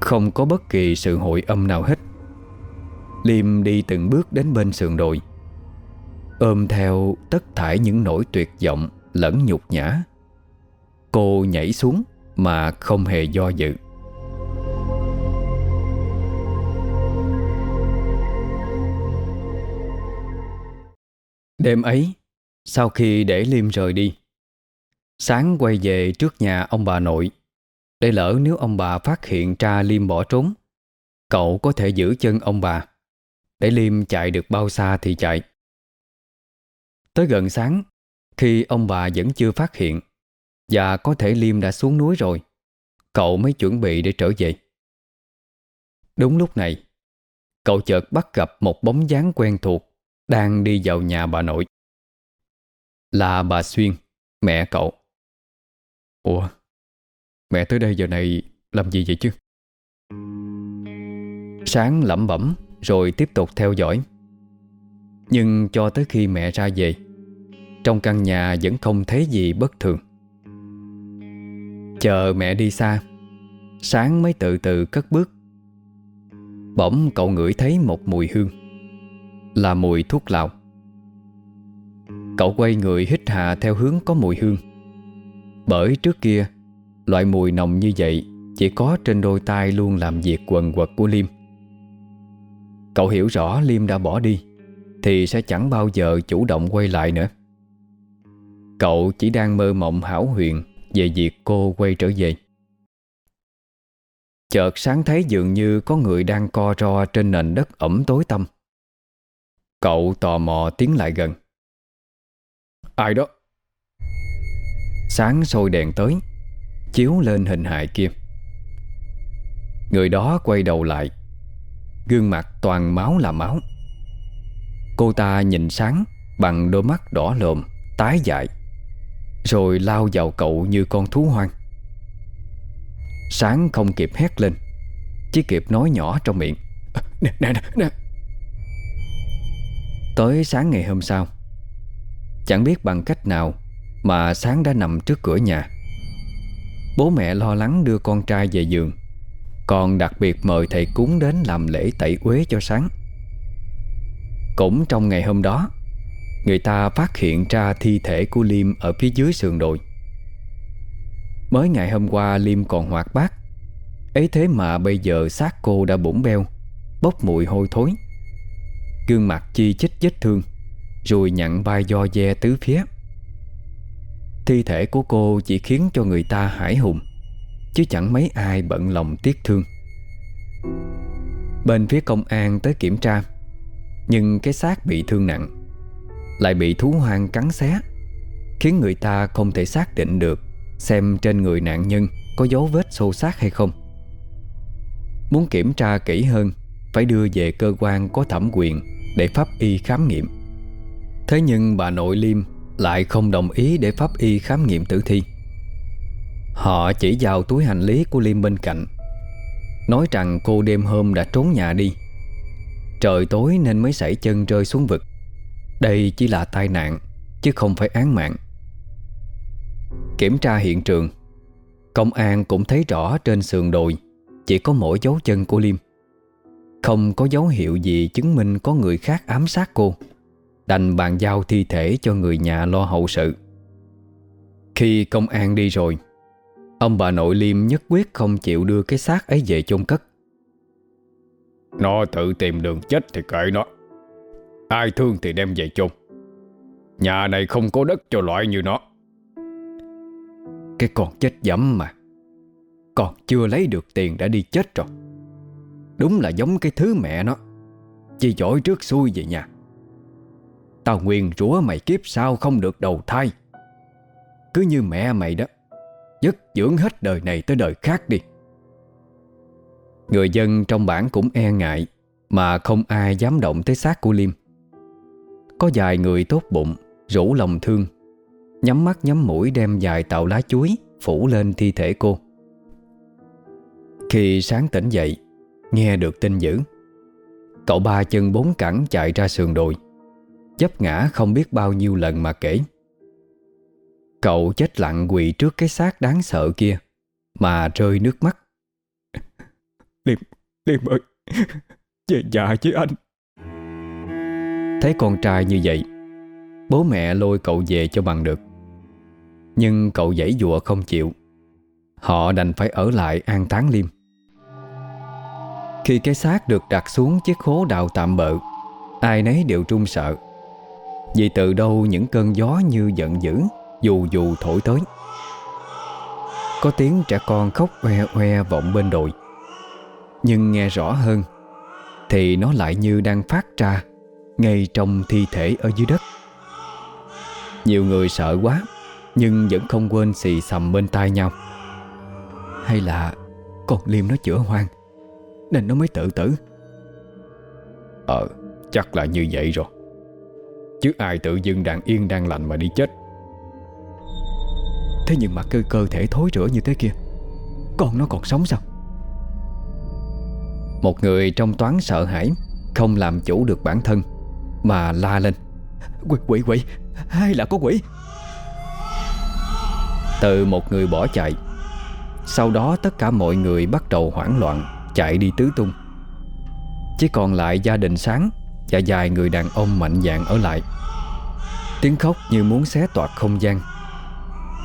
Không có bất kỳ sự hội âm nào hết. Liêm đi từng bước đến bên sườn đồi. Ôm theo tất thải những nỗi tuyệt vọng Lẫn nhục nhã. Cô nhảy xuống Mà không hề do dự Đêm ấy, Sau khi để Liêm rời đi, Sáng quay về trước nhà ông bà nội, Để lỡ nếu ông bà phát hiện ra Liêm bỏ trốn, Cậu có thể giữ chân ông bà, Để Liêm chạy được bao xa thì chạy. Tới gần sáng, Khi ông bà vẫn chưa phát hiện, Và có thể Liêm đã xuống núi rồi, Cậu mới chuẩn bị để trở về. Đúng lúc này, Cậu chợt bắt gặp một bóng dáng quen thuộc đang đi vào nhà bà nội. Là bà Xuyên, Mẹ cậu. Ủa, Mẹ tới đây giờ này làm gì vậy chứ? Sáng lẩm bẩm Rồi tiếp tục theo dõi. Nhưng cho tới khi mẹ ra về, Trong căn nhà vẫn không thấy gì bất thường. Chờ mẹ đi xa, Sáng mới từ từ cất bước. Bỗng cậu ngửi thấy một mùi hương. Là mùi thuốc lào. Cậu quay người hít hà theo hướng có mùi hương. Bởi trước kia, Loại mùi nồng như vậy Chỉ có trên đôi tay luôn làm việc quần quật của Liêm. Cậu hiểu rõ Liêm đã bỏ đi, Thì sẽ chẳng bao giờ chủ động quay lại nữa. Cậu chỉ đang mơ mộng hảo huyền Về việc cô quay trở về. Chợt sáng thấy dường như có người đang co ro trên nền đất ẩm tối tăm. Cậu tò mò tiến lại gần. Ai đó? Sáng sôi đèn tới, chiếu lên hình hài kia. Người đó quay đầu lại, gương mặt toàn máu là máu. Cô ta nhìn sáng bằng đôi mắt đỏ lồm, tái dại, rồi lao vào cậu như con thú hoang. Sáng không kịp hét lên Chỉ kịp nói nhỏ trong miệng Nè nè nè Tới sáng ngày hôm sau. Chẳng biết bằng cách nào Mà Sáng đã nằm trước cửa nhà. Bố mẹ lo lắng đưa con trai về giường, Còn đặc biệt mời thầy cúng đến làm lễ tẩy uế cho Sáng. Cũng trong ngày hôm đó, Người ta phát hiện ra thi thể của Liêm ở phía dưới sườn đồi. Mới ngày hôm qua, Liêm còn hoạt bát. Ấy thế mà bây giờ xác cô đã bủng beo, Bốc mùi hôi thối. Gương mặt chi chích vết thương, Rồi nhặn vai do ve tứ phía. Thi thể của cô chỉ khiến cho người ta hải hùng, Chứ chẳng mấy ai bận lòng tiếc thương. Bên phía công an tới kiểm tra, Nhưng cái xác bị thương nặng, Lại bị thú hoang cắn xé, Khiến người ta không thể xác định được Xem trên người nạn nhân Có dấu vết xô sát hay không. Muốn kiểm tra kỹ hơn, Phải đưa về cơ quan có thẩm quyền để pháp y khám nghiệm. Thế nhưng bà nội Liêm Lại không đồng ý để pháp y khám nghiệm tử thi. Họ chỉ vào túi hành lý của Liêm bên cạnh, Nói rằng cô đêm hôm đã trốn nhà đi. Trời tối nên mới xảy chân rơi xuống vực. Đây chỉ là tai nạn, Chứ không phải án mạng. Kiểm tra hiện trường, Công an cũng thấy rõ trên sườn đồi Chỉ có mỗi dấu chân của Liêm. Không có dấu hiệu gì chứng minh có người khác ám sát cô. Đành bàn giao thi thể cho người nhà lo hậu sự. Khi công an đi rồi Ông bà nội Liêm nhất quyết không chịu đưa cái xác ấy về chôn cất. Nó tự tìm đường chết thì kệ nó. Ai thương thì đem về chôn. Nhà này không có đất cho loại như nó. Cái con chết dẫm mà. Còn chưa lấy được tiền đã đi chết rồi Đúng là giống cái thứ mẹ nó. Chỉ giỏi trước xuôi về nhà. Tao nguyên rủa mày kiếp sao không được đầu thai. Cứ như mẹ mày đó Dứt dưỡng hết đời này tới đời khác đi. Người dân trong bản cũng e ngại, Mà không ai dám động tới xác của Liêm. Có vài người tốt bụng, Rủ lòng thương, Nhắm mắt nhắm mũi đem dài tàu lá chuối Phủ lên thi thể cô. Khi sáng tỉnh dậy Nghe được tin dữ. Cậu ba chân bốn cẳng chạy ra sườn đồi. Dấp ngã không biết bao nhiêu lần mà kể. Cậu chết lặng quỳ trước cái xác đáng sợ kia Mà rơi nước mắt. Liêm, Liêm ơi Về nhà với anh. Thấy con trai như vậy Bố mẹ lôi cậu về cho bằng được. Nhưng cậu dãy dụa không chịu. Họ đành phải ở lại an táng Liêm khi cái xác được đặt xuống chiếc khố đào tạm bợ, Ai nấy đều trung sợ. Vì từ đâu những cơn gió như giận dữ, Dù dù thổi tới. Có tiếng trẻ con khóc hoe hoe vọng bên đồi. Nhưng nghe rõ hơn, Thì nó lại như đang phát ra Ngay trong thi thể ở dưới đất. Nhiều người sợ quá, nhưng vẫn không quên xì xầm bên tai nhau. Hay là Con Liêm nó chữa hoang? Nên nó mới tự tử. Ờ chắc là như vậy rồi. Chứ ai tự dưng đang yên đang lành mà đi chết. Thế nhưng mà cơ cơ thể thối rữa như thế kia Con nó còn sống sao? Một người trong toán sợ hãi Không làm chủ được bản thân Mà la lên. Quỷ quỷ quỷ Hay là có quỷ? Từ một người bỏ chạy Sau đó tất cả mọi người bắt đầu hoảng loạn Chạy đi tứ tung. Chỉ còn lại gia đình sáng Và vài người đàn ông mạnh dạn ở lại. Tiếng khóc như muốn xé toạc không gian.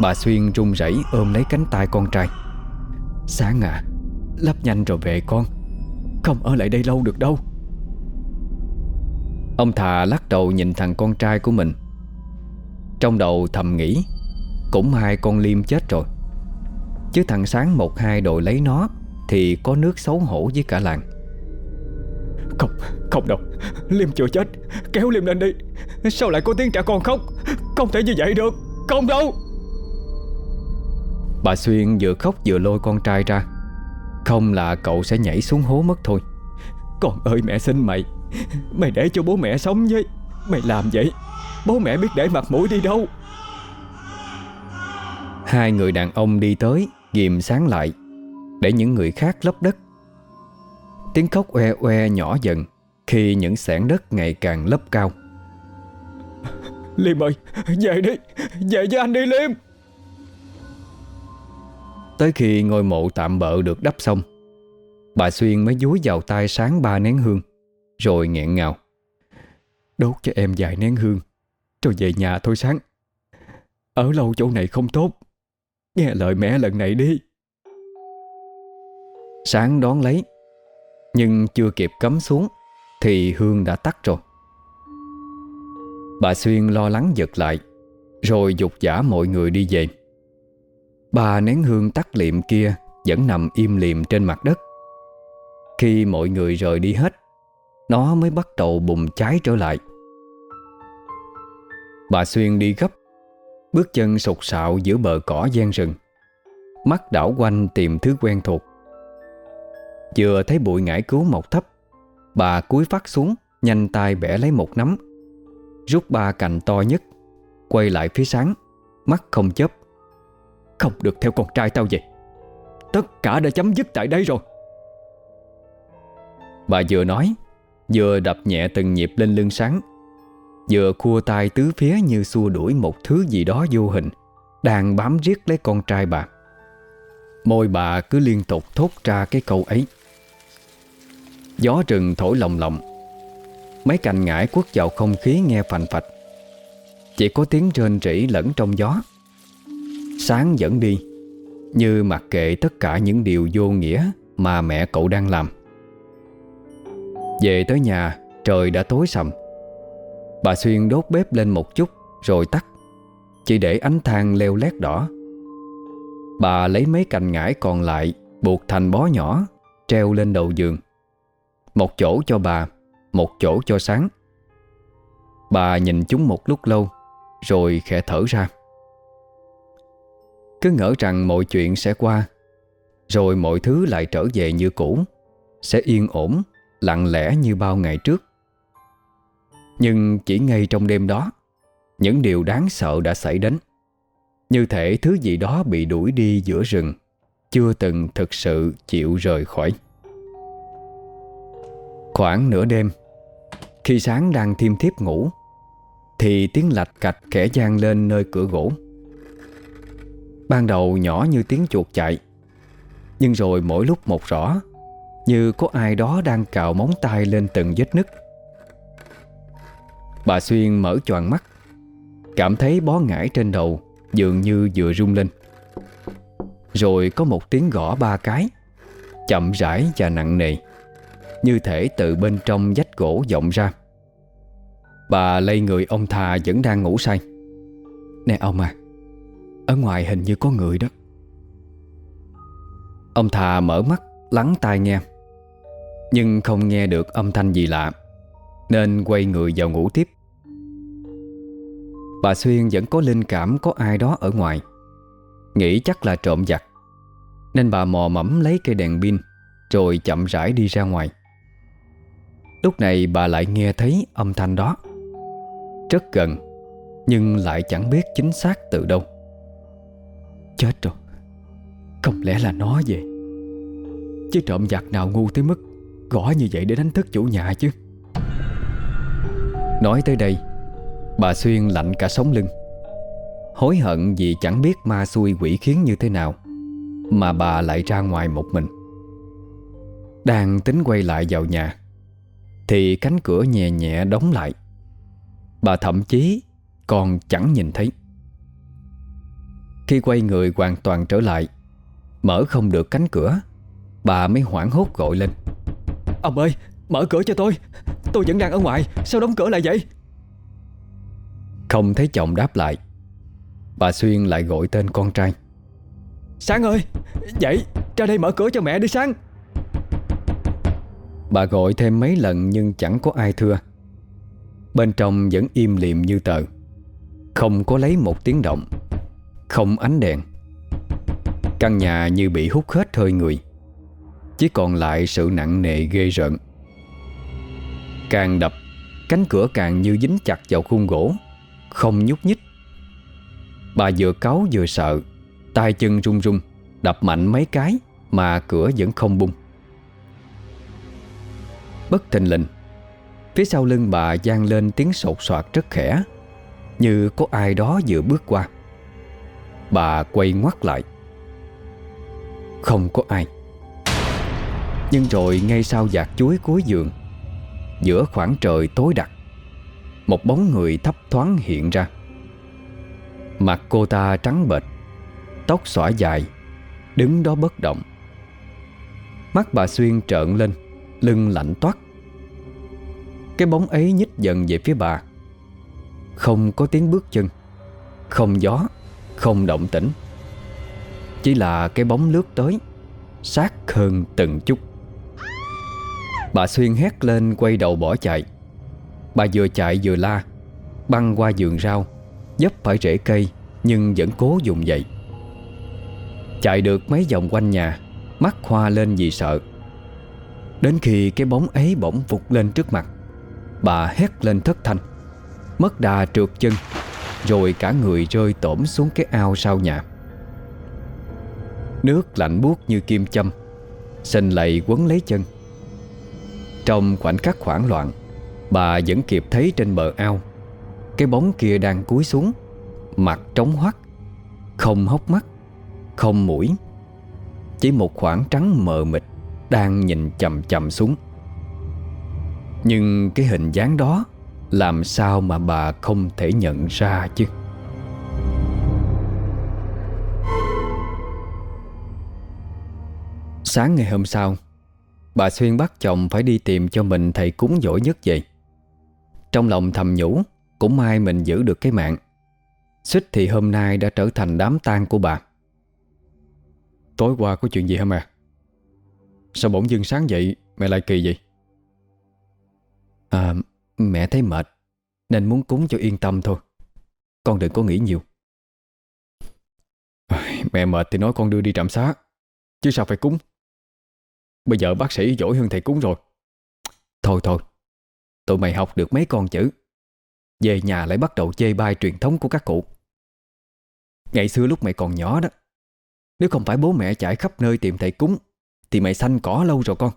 Bà Xuyên run rẩy ôm lấy cánh tay con trai. Sáng à Lắp nhanh rồi về con. Không ở lại đây lâu được đâu. Ông thà lắc đầu nhìn thằng con trai của mình. Trong đầu thầm nghĩ, Cũng hai con liêm chết rồi. Chứ thằng Sáng một hai đội lấy nó thì có nước xấu hổ với cả làng. Không, không đâu. Liêm chưa chết. Kéo Liêm lên đi. Sao lại có tiếng trẻ con khóc? Không thể như vậy được. Không đâu. Bà Xuyên vừa khóc vừa lôi con trai ra. Không là cậu sẽ nhảy xuống hố mất thôi. Con ơi mẹ xin mày. Mày để cho bố mẹ sống với. Mày làm vậy. Bố mẹ biết để mặt mũi đi đâu. Hai người đàn ông đi tới Ghim sáng lại Để những người khác lấp đất. Tiếng khóc oe oe nhỏ dần Khi những sảng đất ngày càng lấp cao. Liêm ơi Về đi Về với anh đi Liêm. Tới khi ngôi mộ tạm bợ được đắp xong Bà Xuyên mới dúi vào tay sáng ba nén hương Rồi nghẹn ngào. Đốt cho em vài nén hương Rồi về nhà thôi sáng. Ở lâu chỗ này không tốt Nghe lời mẹ lần này đi Sáng đón lấy. Nhưng chưa kịp cắm xuống Thì hương đã tắt rồi. Bà Xuyên lo lắng giật lại, Rồi dục giả mọi người đi về. Bà nén hương tắt liệm kia Vẫn nằm im liệm trên mặt đất. Khi mọi người rời đi hết, Nó mới bắt đầu bùng cháy trở lại. Bà Xuyên đi gấp, Bước chân sụt sạo giữa bờ cỏ gian rừng. Mắt đảo quanh tìm thứ quen thuộc. Vừa thấy bụi ngải cứu một thấp, Bà cúi phát xuống, Nhanh tay bẻ lấy một nắm. Rút ba cành to nhất, Quay lại phía sáng, Mắt không chớp. Không được theo con trai tao vậy Tất cả đã chấm dứt tại đây rồi. Bà vừa nói, Vừa đập nhẹ từng nhịp lên lưng sáng, Vừa cua tay tứ phía như xua đuổi một thứ gì đó vô hình, Đang bám riết lấy con trai bà. Môi bà cứ liên tục thốt ra cái câu ấy. Gió rừng thổi lồng lộng. Mấy cành ngải quất vào không khí nghe phành phạch. Chỉ có tiếng rên rỉ lẫn trong gió. Sáng dẫn đi, Như mặc kệ tất cả những điều vô nghĩa Mà mẹ cậu đang làm. Về tới nhà, Trời đã tối sầm. Bà Xuyên đốt bếp lên một chút, Rồi tắt, Chỉ để ánh than leo lét đỏ. Bà lấy mấy cành ngải còn lại Buộc thành bó nhỏ, Treo lên đầu giường. Một chỗ cho bà, Một chỗ cho sáng. Bà nhìn chúng một lúc lâu, Rồi khẽ thở ra. Cứ ngỡ rằng mọi chuyện sẽ qua, Rồi mọi thứ lại trở về như cũ, Sẽ yên ổn, Lặng lẽ như bao ngày trước. Nhưng chỉ ngay trong đêm đó, Những điều đáng sợ đã xảy đến. Như thể thứ gì đó bị đuổi đi giữa rừng, Chưa từng thực sự chịu rời khỏi. Khoảng nửa đêm. Khi sáng đang thiêm thiếp ngủ, Thì tiếng lạch cạch kẻ gian lên nơi cửa gỗ. Ban đầu nhỏ như tiếng chuột chạy, Nhưng rồi mỗi lúc một rõ, Như có ai đó đang cào móng tay lên từng vết nứt. Bà Xuyên mở choàng mắt, Cảm thấy bó ngải trên đầu Dường như vừa rung lên. Rồi có một tiếng gõ ba cái, Chậm rãi và nặng nề. Như thể từ bên trong vách gỗ vọng ra. Bà lây người ông thà vẫn đang ngủ say. Nè ông à Ở ngoài hình như có người đó. Ông thà mở mắt, Lắng tai nghe, Nhưng không nghe được âm thanh gì lạ, Nên quay người vào ngủ tiếp. Bà Xuyên vẫn có linh cảm có ai đó ở ngoài, Nghĩ chắc là trộm giặc Nên bà mò mẫm lấy cây đèn pin, Rồi chậm rãi đi ra ngoài. Lúc này bà lại nghe thấy âm thanh đó. Rất gần, Nhưng lại chẳng biết chính xác từ đâu. Chết rồi. Không lẽ là nó vậy? Chứ trộm giặc nào ngu tới mức Gõ như vậy để đánh thức chủ nhà chứ? Nói tới đây, Bà Xuyên lạnh cả sống lưng. Hối hận vì chẳng biết ma xui quỷ khiến như thế nào Mà bà lại ra ngoài một mình. Đang tính quay lại vào nhà thì cánh cửa nhẹ nhẹ đóng lại. Bà thậm chí còn chẳng nhìn thấy. Khi quay người hoàn toàn trở lại Mở không được cánh cửa Bà mới hoảng hốt gọi lên. Ông ơi mở cửa cho tôi. Tôi vẫn đang ở ngoài Sao đóng cửa lại vậy? Không thấy chồng đáp lại Bà Xuyên lại gọi tên con trai. Sáng ơi Dậy ra đây mở cửa cho mẹ đi Sáng Bà gọi thêm mấy lần nhưng chẳng có ai thưa. Bên trong vẫn im liềm như tờ. Không có lấy một tiếng động. Không ánh đèn. Căn nhà như bị hút hết hơi người. Chỉ còn lại sự nặng nề ghê rợn. Càng đập, Cánh cửa càng như dính chặt vào khung gỗ. Không nhúc nhích. Bà vừa cáu vừa sợ. Tay chân run run, Đập mạnh mấy cái Mà cửa vẫn không bung. Bất thình lình. Phía sau lưng bà gian lên tiếng sột soạt rất khẽ, Như có ai đó vừa bước qua. Bà quay ngoắt lại. Không có ai. Nhưng rồi ngay sau giạc chuối cuối giường, Giữa khoảng trời tối đặc, Một bóng người thấp thoáng hiện ra. Mặt cô ta trắng bệch, Tóc xõa dài, Đứng đó bất động. Mắt bà Xuyên trợn lên, Lưng lạnh toát. Cái bóng ấy nhích dần về phía bà. Không có tiếng bước chân, Không gió, Không động tĩnh. Chỉ là cái bóng lướt tới, Sát hơn từng chút. Bà Xuyên hét lên quay đầu bỏ chạy. Bà vừa chạy vừa la, Băng qua giường rau, Dấp phải rễ cây, Nhưng vẫn cố dùng dậy. Chạy được mấy vòng quanh nhà, Mắt hoa lên vì sợ. Đến khi cái bóng ấy bỗng vụt lên trước mặt Bà hét lên thất thanh. Mất đà trượt chân, Rồi cả người rơi tổm xuống cái ao sau nhà. Nước lạnh buốt như kim châm sình lầy quấn lấy chân. Trong khoảnh khắc hoảng loạn, Bà vẫn kịp thấy trên bờ ao, Cái bóng kia đang cúi xuống, Mặt trống hoắt, Không hốc mắt, Không mũi. Chỉ một khoảng trắng mờ mịt Đang nhìn chầm chầm xuống. Nhưng cái hình dáng đó, Làm sao mà bà không thể nhận ra chứ Sáng ngày hôm sau, Bà Xuyên bắt chồng phải đi tìm cho mình thầy cúng giỏi nhất vậy Trong lòng thầm nhủ, Cũng may mình giữ được cái mạng Xích thì hôm nay đã trở thành đám tang của bà Tối qua có chuyện gì hả mẹ? Sao bỗng dưng sáng dậy Mẹ lại kỳ vậy? À mẹ thấy mệt, Nên muốn cúng cho yên tâm thôi. Con đừng có nghĩ nhiều. Mẹ mệt thì nói con đưa đi trạm xá, Chứ sao phải cúng? Bây giờ bác sĩ giỏi hơn thầy cúng rồi. Thôi thôi, Tụi mày học được mấy con chữ. Về nhà lại bắt đầu chê bai truyền thống của các cụ. Ngày xưa lúc mày còn nhỏ đó, Nếu không phải bố mẹ chạy khắp nơi tìm thầy cúng, Thì mày xanh cỏ lâu rồi con.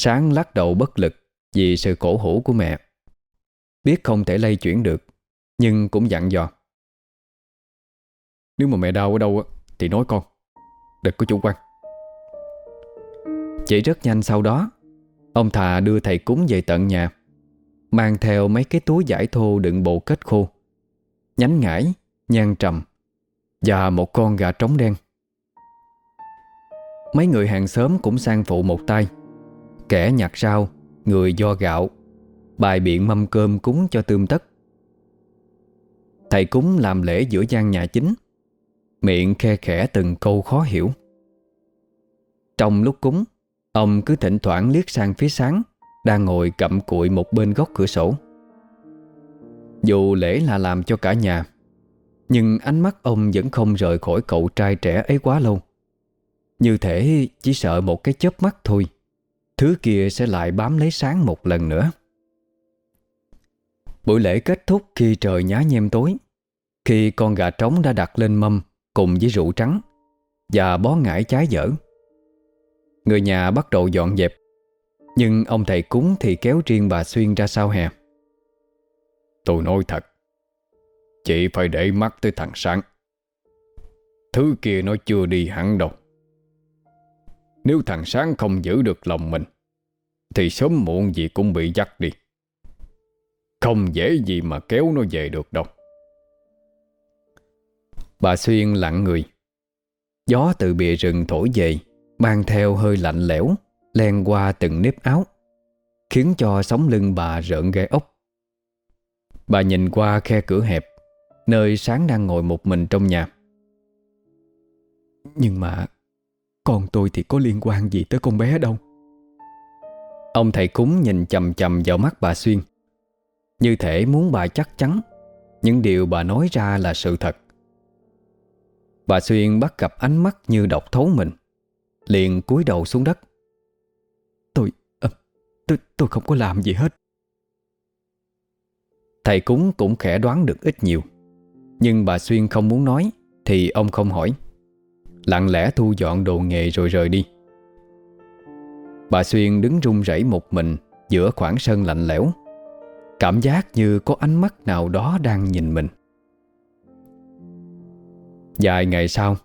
Sáng lắc đầu bất lực Vì sự cổ hủ của mẹ. Biết không thể lây chuyển được Nhưng cũng dặn dò. Nếu mà mẹ đau ở đâu Thì nói con Đừng có chủ quan. Chỉ rất nhanh sau đó Ông thà đưa thầy cúng về tận nhà Mang theo mấy cái túi giải thô đựng bộ kết khô Nhánh ngải, nhang trầm Và một con gà trống đen. Mấy người hàng xóm cũng sang phụ một tay. Kẻ nhặt rau, người do gạo. Bài biện mâm cơm cúng cho tươm tất. Thầy cúng làm lễ giữa gian nhà chính. Miệng khe khẽ từng câu khó hiểu. Trong lúc cúng Ông cứ thỉnh thoảng liếc sang phía sáng Đang ngồi cặm cụi một bên góc cửa sổ. Dù lễ là làm cho cả nhà Nhưng ánh mắt ông vẫn không rời khỏi cậu trai trẻ ấy quá lâu. Như thể chỉ sợ một cái chớp mắt thôi. Thứ kia sẽ lại bám lấy sáng một lần nữa. Buổi lễ kết thúc khi trời nhá nhem tối, Khi con gà trống đã đặt lên mâm Cùng với rượu trắng Và bó ngải trái dở. Người nhà bắt đầu dọn dẹp, Nhưng ông thầy cúng thì kéo riêng bà Xuyên ra sau hè. Tôi nói thật, Chị phải để mắt tới thằng Sáng. Thứ kia nó chưa đi hẳn đâu. Nếu thằng Sáng không giữ được lòng mình, Thì sớm muộn gì cũng bị dắt đi. Không dễ gì mà kéo nó về được đâu. Bà Xuyên lặng người. Gió từ bìa rừng thổi về, Mang theo hơi lạnh lẽo, Len qua từng nếp áo, Khiến cho sống lưng bà rợn gai ốc. Bà nhìn qua khe cửa hẹp, Nơi sáng đang ngồi một mình trong nhà. Nhưng mà con tôi thì có liên quan gì tới con bé đâu? Ông thầy cúng nhìn chầm chầm vào mắt bà Xuyên. Như thể muốn bà chắc chắn Những điều bà nói ra là sự thật. Bà Xuyên bắt gặp ánh mắt như độc thấu mình Liền cúi đầu xuống đất. Tôi, à, tôi, tôi không có làm gì hết. Thầy cúng cũng khẽ đoán được ít nhiều Nhưng bà Xuyên không muốn nói Thì ông không hỏi. Lặng lẽ thu dọn đồ nghề rồi rời đi. Bà Xuyên đứng run rẩy một mình Giữa khoảng sân lạnh lẽo. Cảm giác như có ánh mắt nào đó đang nhìn mình. Vài ngày sau,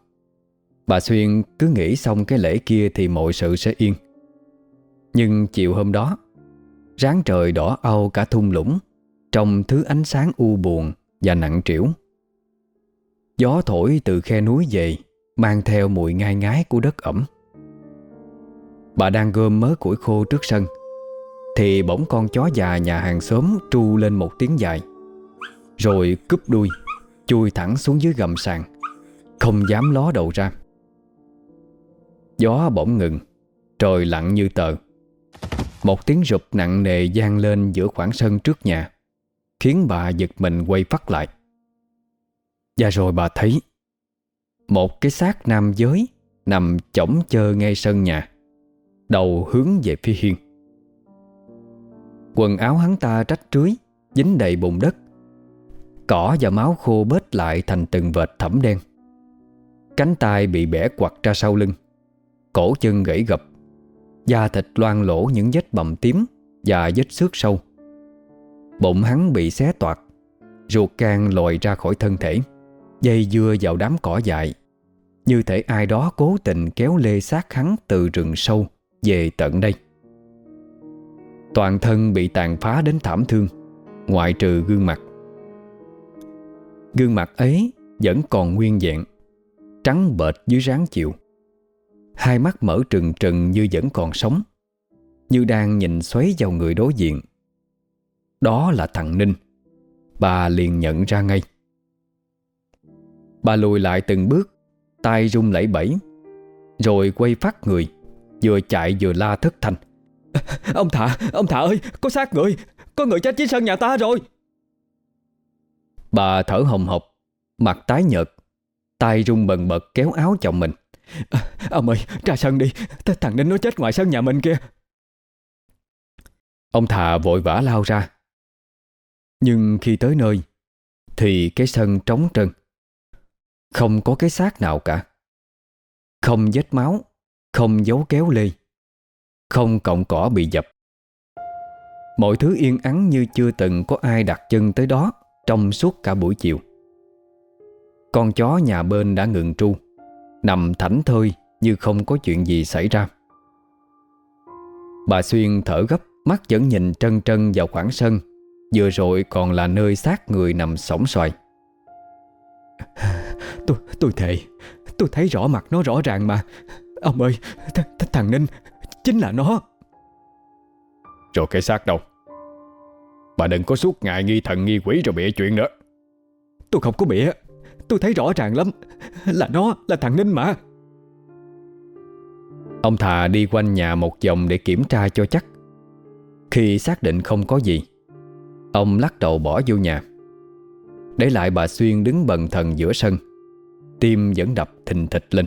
Bà Xuyên cứ nghĩ xong cái lễ kia Thì mọi sự sẽ yên. Nhưng chiều hôm đó, Ráng trời đỏ âu cả thung lũng Trong thứ ánh sáng u buồn Và nặng trĩu. Gió thổi từ khe núi về Mang theo mùi ngai ngái của đất ẩm. Bà đang gom mớ củi khô trước sân, Thì bỗng con chó già nhà hàng xóm Tru lên một tiếng dài, Rồi cúp đuôi, Chui thẳng xuống dưới gầm sàn, Không dám ló đầu ra. Gió bỗng ngừng, Trời lặng như tờ. Một tiếng rụp nặng nề gian lên giữa khoảng sân trước nhà, Khiến bà giật mình quay phát lại. Và rồi bà thấy một cái xác nam giới Nằm chổng chơ ngay sân nhà, Đầu hướng về phía hiên. Quần áo hắn ta rách rưới, Dính đầy bùn đất. Cỏ và máu khô bết lại thành từng vệt thẫm đen. Cánh tay bị bẻ quặt ra sau lưng, Cổ chân gãy gập. Da thịt loang lỗ những vết bầm tím Và vết xước sâu. Bụng hắn bị xé toạc, Ruột can lòi ra khỏi thân thể. Dây dưa vào đám cỏ dại. Như thể ai đó cố tình kéo lê xác hắn từ rừng sâu Về tận đây. Toàn thân bị tàn phá đến thảm thương, Ngoại trừ gương mặt. Gương mặt ấy vẫn còn nguyên vẹn, Trắng bệch dưới ráng chịu. Hai mắt mở trừng trừng như vẫn còn sống, Như đang nhìn xoáy vào người đối diện. Đó là thằng Ninh, Bà liền nhận ra ngay. Bà lùi lại từng bước tay run lẩy bẩy Rồi quay phát người Vừa chạy vừa la thất thanh. Ông Thạ, ông Thạ ơi Có xác người, có người chết dưới sân nhà ta rồi. Bà thở hồng hộc Mặt tái nhợt tay run bần bật kéo áo chồng mình. À, Ông ơi ra sân đi Thằng Ninh nó chết ngoài sân nhà mình kia Ông thà vội vã lao ra. Nhưng khi tới nơi Thì cái sân trống trơn. Không có cái xác nào cả. Không vết máu, Không dấu kéo lê. Không cọng cỏ bị dập. Mọi thứ yên ắng như chưa từng có ai đặt chân tới đó Trong suốt cả buổi chiều. Con chó nhà bên đã ngừng tru, Nằm thảnh thơi như không có chuyện gì xảy ra. Bà Xuyên thở gấp, Mắt vẫn nhìn trân trân vào khoảng sân, Vừa rồi còn là nơi xác người nằm sóng xoài. Tôi tôi thề Tôi thấy rõ mặt nó rõ ràng mà. Ông ơi th th Thằng Ninh Chính là nó. Rồi cái xác đâu? Bà đừng có suốt ngày nghi thần nghi quỷ rồi bịa chuyện nữa. Tôi không có bịa Tôi thấy rõ ràng lắm. Là nó, là thằng Ninh mà. Ông thà đi quanh nhà một vòng để kiểm tra cho chắc. Khi xác định không có gì Ông lắc đầu bỏ vô nhà. Để lại bà Xuyên đứng bần thần giữa sân Tim vẫn đập thình thịch lên.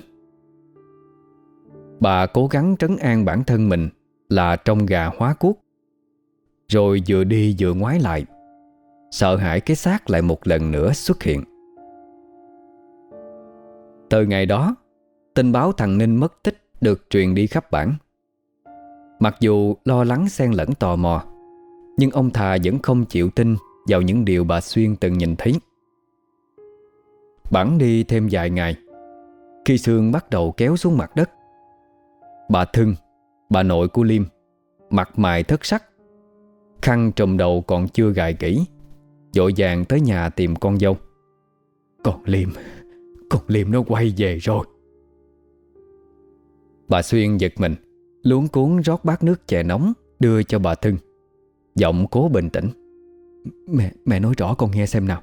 Bà cố gắng trấn an bản thân mình Là trong gà hóa cuốc, Rồi vừa đi vừa ngoái lại, Sợ hãi cái xác lại một lần nữa xuất hiện. Từ ngày đó, Tin báo thằng Ninh mất tích Được truyền đi khắp bản. Mặc dù lo lắng xen lẫn tò mò, Nhưng ông thà vẫn không chịu tin Vào những điều bà Xuyên từng nhìn thấy. Bản đi thêm vài ngày, Khi xương bắt đầu kéo xuống mặt đất, Bà Thưng, Bà nội của Liêm, Mặt mày thất sắc, Khăn trùm đầu còn chưa gài kỹ Dội vàng tới nhà tìm con dâu. Con Liêm con Liêm nó quay về rồi. Bà Xuyên giật mình, Luống cuốn rót bát nước chè nóng Đưa cho bà Thưng, Giọng cố bình tĩnh. Mẹ mẹ nói rõ con nghe xem nào.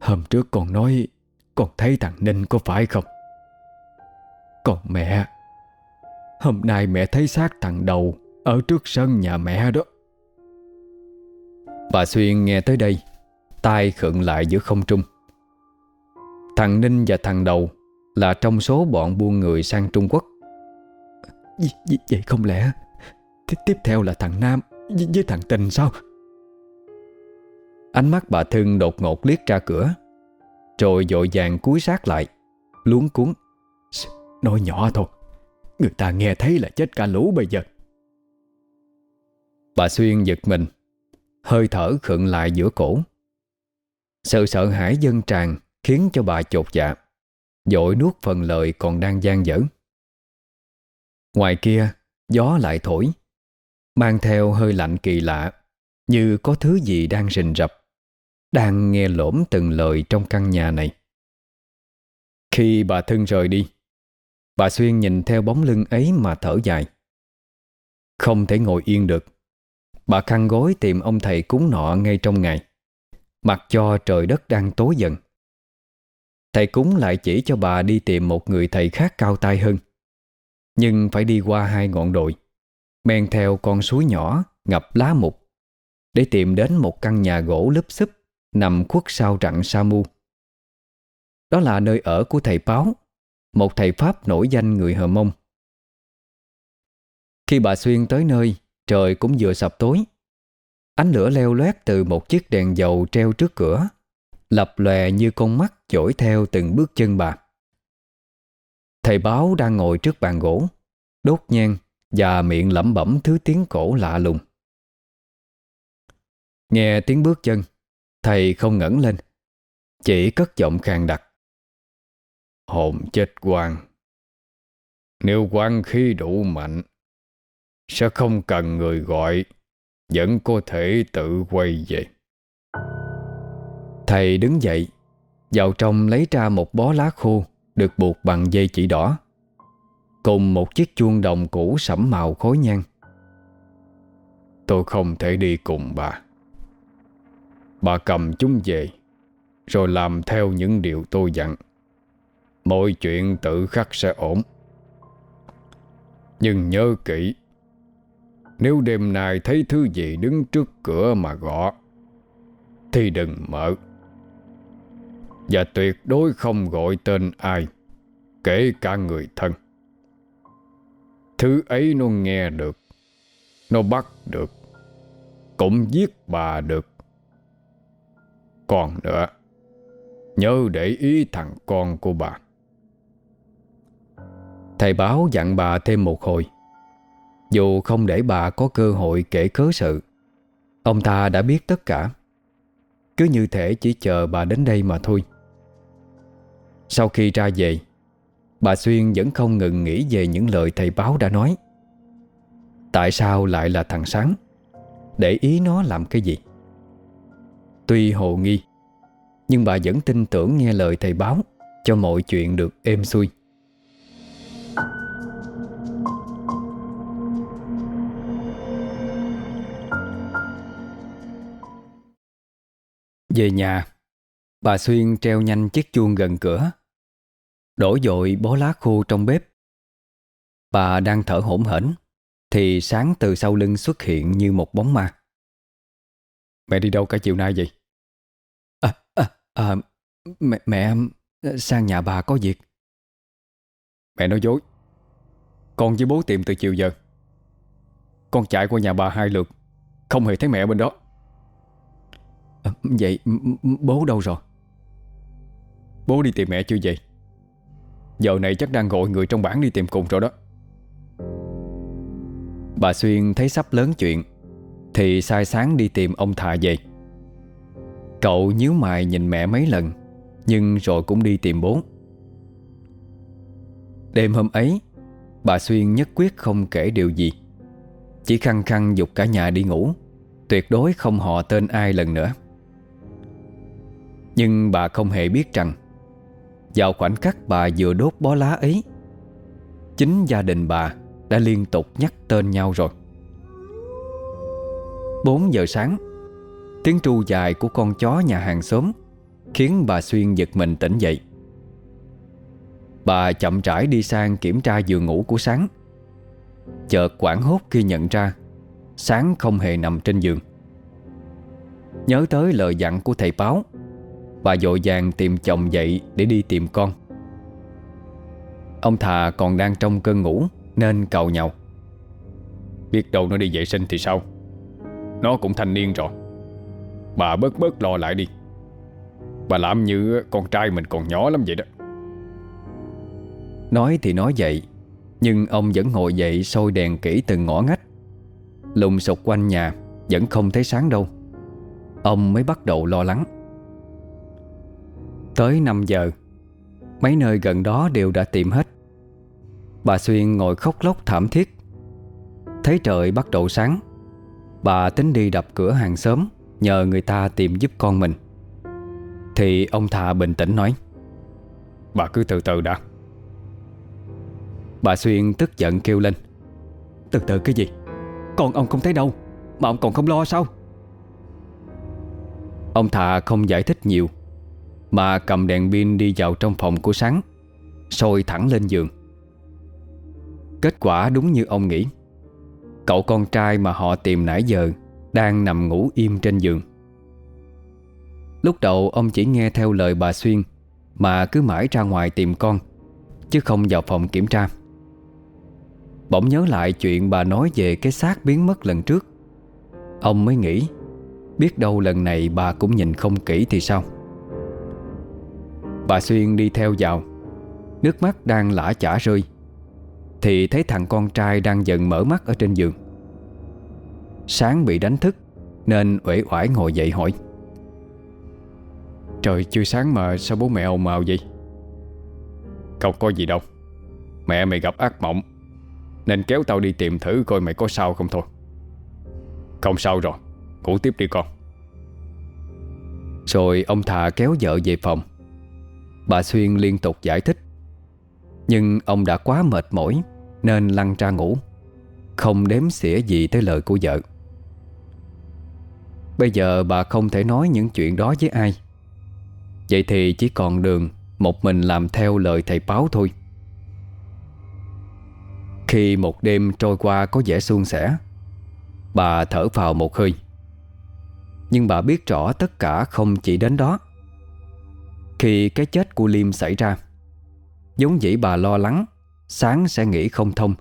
Hôm trước con nói Con thấy thằng Ninh có phải không? Còn mẹ Hôm nay mẹ thấy xác thằng đầu Ở trước sân nhà mẹ đó. Bà Xuyên nghe tới đây Tai khựng lại giữa không trung. Thằng Ninh và thằng Đầu Là trong số bọn buôn người sang Trung Quốc. Vậy, vậy không lẽ? Tiếp theo là thằng Nam với, với thằng Tình sao? Ánh mắt bà Thương đột ngột liếc ra cửa. Rồi dội vàng cúi sát lại, Luống cuốn Nói nhỏ thôi, Người ta nghe thấy là chết cả lũ bây giờ. Bà Xuyên giật mình, Hơi thở khựng lại giữa cổ. Sự sợ hãi dân tràn Khiến cho bà chột dạ Dội nuốt phần lời còn đang gian dở. Ngoài kia, Gió lại thổi, Mang theo hơi lạnh kỳ lạ, Như có thứ gì đang rình rập. Đang nghe lỗm từng lời trong căn nhà này. Khi bà thân rời đi, Bà Xuyên nhìn theo bóng lưng ấy mà thở dài. Không thể ngồi yên được. Bà khăn gối tìm ông thầy cúng nọ ngay trong ngày, Mặc cho trời đất đang tối dần. Thầy cúng lại chỉ cho bà đi tìm một người thầy khác cao tay hơn, Nhưng phải đi qua hai ngọn đồi, Men theo con suối nhỏ ngập lá mục, Để tìm đến một căn nhà gỗ lúp xúp. Nằm khuất sau rặng sa mu Đó là nơi ở của thầy Báo Một thầy Pháp nổi danh người Hờ Mông. Khi bà Xuyên tới nơi, Trời cũng vừa sập tối. Ánh lửa leo loét từ một chiếc đèn dầu treo trước cửa, Lập lòe như con mắt dõi theo từng bước chân bà. Thầy báo đang ngồi trước bàn gỗ, Đốt nhang Và miệng lẩm bẩm thứ tiếng cổ lạ lùng. Nghe tiếng bước chân Thầy không ngẩng lên, Chỉ cất giọng khàn đặc. Hồn chết quan Nếu quan khí đủ mạnh, Sẽ không cần người gọi, Vẫn có thể tự quay về. Thầy đứng dậy, Vào trong lấy ra một bó lá khô Được buộc bằng dây chỉ đỏ, Cùng một chiếc chuông đồng cũ sẫm màu khối nhang. Tôi không thể đi cùng bà. Bà cầm chúng về, Rồi làm theo những điều tôi dặn. Mọi chuyện tự khắc sẽ ổn. Nhưng nhớ kỹ, Nếu đêm nay thấy thứ gì đứng trước cửa mà gõ, Thì đừng mở. Và tuyệt đối không gọi tên ai, Kể cả người thân. Thứ ấy nó nghe được, Nó bắt được, Cũng giết bà được. Còn nữa. Nhớ để ý thằng con của bà. Thầy báo dặn bà thêm một hồi. Dù không để bà có cơ hội kể cớ sự, Ông ta đã biết tất cả. Cứ như thể chỉ chờ bà đến đây mà thôi. Sau khi ra về, Bà Xuyên vẫn không ngừng nghĩ về những lời thầy báo đã nói. Tại sao lại là thằng Sáng? Để ý nó làm cái gì? Tuy hồ nghi, Nhưng bà vẫn tin tưởng nghe lời thầy báo, Cho mọi chuyện được êm xuôi. Về nhà, Bà Xuyên treo nhanh chiếc chuông gần cửa, Đổ dội bó lá khô trong bếp. Bà đang thở hổn hển, Thì sáng từ sau lưng xuất hiện như một bóng ma. Mẹ đi đâu cả chiều nay vậy? À, à, à mẹ, mẹ sang nhà bà có việc. Mẹ nói dối. Con với bố tìm từ chiều giờ. Con chạy qua nhà bà hai lượt. Không hề thấy mẹ bên đó. À, Vậy bố đâu rồi? Bố đi tìm mẹ chưa vậy? Giờ này chắc đang gọi người trong bản đi tìm cùng rồi đó. Bà Xuyên thấy sắp lớn chuyện thì sai sáng đi tìm ông thà về. Cậu nhíu mày nhìn mẹ mấy lần, Nhưng rồi cũng đi tìm bố. Đêm hôm ấy, Bà Xuyên nhất quyết không kể điều gì. Chỉ khăng khăng dục cả nhà đi ngủ, Tuyệt đối không họ tên ai lần nữa. Nhưng bà không hề biết rằng, vào khoảnh khắc bà vừa đốt bó lá ấy, Chính gia đình bà đã liên tục nhắc tên nhau rồi. 4 giờ sáng. Tiếng tru dài của con chó nhà hàng xóm Khiến bà Xuyên giật mình tỉnh dậy. Bà chậm rãi đi sang kiểm tra giường ngủ của Sáng. Chợt quảng hốt khi nhận ra, Sáng không hề nằm trên giường. Nhớ tới lời dặn của thầy báo, Bà dội vàng tìm chồng dậy để đi tìm con. Ông thà còn đang trong cơn ngủ Nên cầu nhau Biết đâu nó đi vệ sinh thì sao? Nó cũng thanh niên rồi. Bà bớt bớt lo lại đi. Bà làm như con trai mình còn nhỏ lắm vậy đó. Nói thì nói vậy, Nhưng ông vẫn ngồi dậy sôi đèn kỹ từng ngõ ngách. Lùng sục quanh nhà, Vẫn không thấy sáng đâu. Ông mới bắt đầu lo lắng. Tới 5 giờ, Mấy nơi gần đó đều đã tìm hết. Bà Xuyên ngồi khóc lóc thảm thiết. Thấy trời bắt đầu sáng Bà tính đi đập cửa hàng xóm Nhờ người ta tìm giúp con mình. Thì ông thà bình tĩnh nói, Bà cứ từ từ đã. Bà Xuyên tức giận kêu lên, Từ từ cái gì? Con ông không thấy đâu, Mà ông còn không lo sao? Ông thà không giải thích nhiều, Mà cầm đèn pin đi vào trong phòng của Sáng, Sôi thẳng lên giường. Kết quả đúng như ông nghĩ. Cậu con trai mà họ tìm nãy giờ Đang nằm ngủ im trên giường. Lúc đầu ông chỉ nghe theo lời bà Xuyên Mà cứ mãi ra ngoài tìm con, Chứ không vào phòng kiểm tra. Bỗng nhớ lại chuyện bà nói về cái xác biến mất lần trước. Ông mới nghĩ, Biết đâu lần này bà cũng nhìn không kỹ thì sao? Bà Xuyên đi theo vào, Nước mắt đang lã chả rơi. Thì thấy thằng con trai đang dần mở mắt ở trên giường. Sáng bị đánh thức, Nên uể oải ngồi dậy hỏi. Trời, chưa sáng mà sao bố mẹ ồn ào vậy? Không có gì đâu, Mẹ mày gặp ác mộng, Nên kéo tao đi tìm thử coi mày có sao không thôi. Không sao rồi, Ngủ tiếp đi con. Rồi ông thà kéo vợ về phòng. Bà Xuyên liên tục giải thích. Nhưng ông đã quá mệt mỏi nên lăn ra ngủ. Không đếm xỉa gì tới lời của vợ. Bây giờ bà không thể nói những chuyện đó với ai. Vậy thì chỉ còn đường Một mình làm theo lời thầy báo thôi. Khi một đêm trôi qua có vẻ suôn sẻ, Bà thở vào một hơi. Nhưng bà biết rõ tất cả không chỉ đến đó. Khi cái chết của Liêm xảy ra, Giống dĩ bà lo lắng Sáng sẽ nghĩ không thông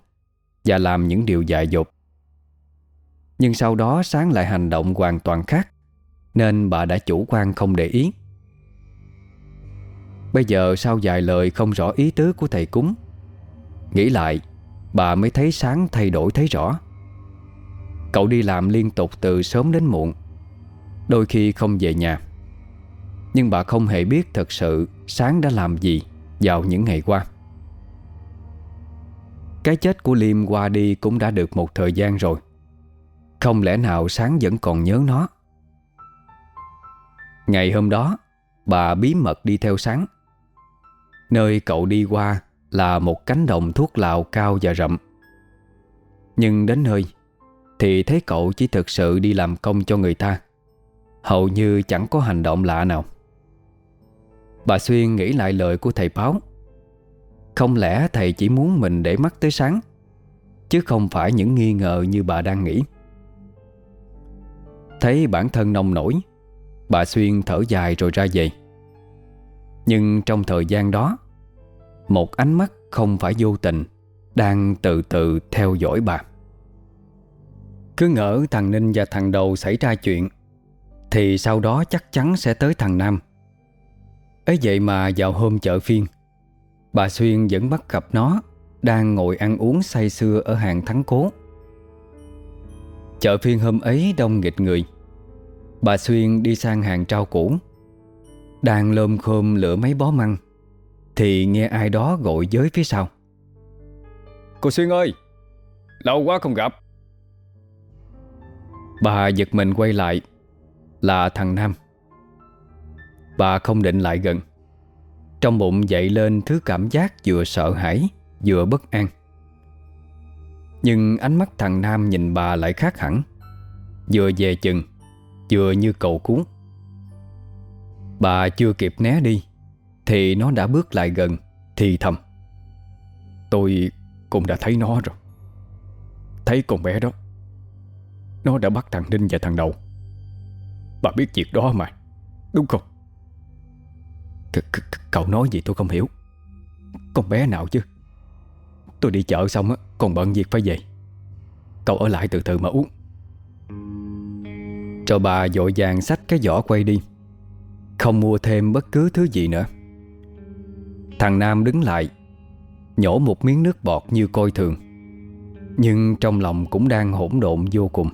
Và làm những điều dại dột. Nhưng sau đó Sáng lại hành động hoàn toàn khác, Nên bà đã chủ quan không để ý. Bây giờ sau vài lời không rõ ý tứ của thầy cúng, Nghĩ lại, Bà mới thấy sáng thay đổi thấy rõ. Cậu đi làm liên tục từ sớm đến muộn, Đôi khi không về nhà. Nhưng bà không hề biết thật sự Sáng đã làm gì Vào những ngày qua. Cái chết của Liêm qua đi Cũng đã được một thời gian rồi. Không lẽ nào Sáng vẫn còn nhớ nó? Ngày hôm đó, Bà bí mật đi theo Sáng. Nơi cậu đi qua Là một cánh đồng thuốc lào cao và rậm. Nhưng đến nơi, Thì thấy cậu chỉ thực sự đi làm công cho người ta. Hầu như chẳng có hành động lạ nào. Bà Xuyên nghĩ lại lời của thầy báo. Không lẽ thầy chỉ muốn mình để mắt tới sáng? Chứ không phải những nghi ngờ như bà đang nghĩ. Thấy bản thân nông nổi, Bà Xuyên thở dài rồi ra về. Nhưng trong thời gian đó, Một ánh mắt không phải vô tình Đang từ từ theo dõi bà. Cứ ngỡ thằng Ninh và thằng Đầu xảy ra chuyện, Thì sau đó chắc chắn sẽ tới thằng Nam. Ấy vậy mà vào hôm chợ phiên Bà Xuyên vẫn bắt gặp nó Đang ngồi ăn uống say sưa ở hàng thắng cố. Chợ phiên hôm ấy đông nghịch người. Bà Xuyên đi sang hàng trao cũ Đang lơm khôm lửa mấy bó măng Thì nghe ai đó gọi giới phía sau. Cô Xuyên ơi Lâu quá không gặp. Bà giật mình quay lại Là thằng Nam. Bà không định lại gần trong bụng dậy lên thứ cảm giác vừa sợ hãi, Vừa bất an. Nhưng ánh mắt thằng Nam nhìn bà lại khác hẳn. Vừa về chừng, Vừa như cầu cứu. Bà chưa kịp né đi, Thì nó đã bước lại gần, Thì thầm. Tôi cũng đã thấy nó rồi. Thấy con bé đó. Nó đã bắt thằng Ninh và thằng Đầu. Bà biết việc đó mà, Đúng không? C, -c Cậu nói gì tôi không hiểu. Con bé nào chứ? Tôi đi chợ xong á, Còn bận việc phải về. Cậu ở lại từ từ mà uống. Rồi bà dội vàng xách cái giỏ quay đi. Không mua thêm bất cứ thứ gì nữa. Thằng Nam đứng lại, Nhổ một miếng nước bọt như coi thường. Nhưng trong lòng cũng đang hỗn độn vô cùng.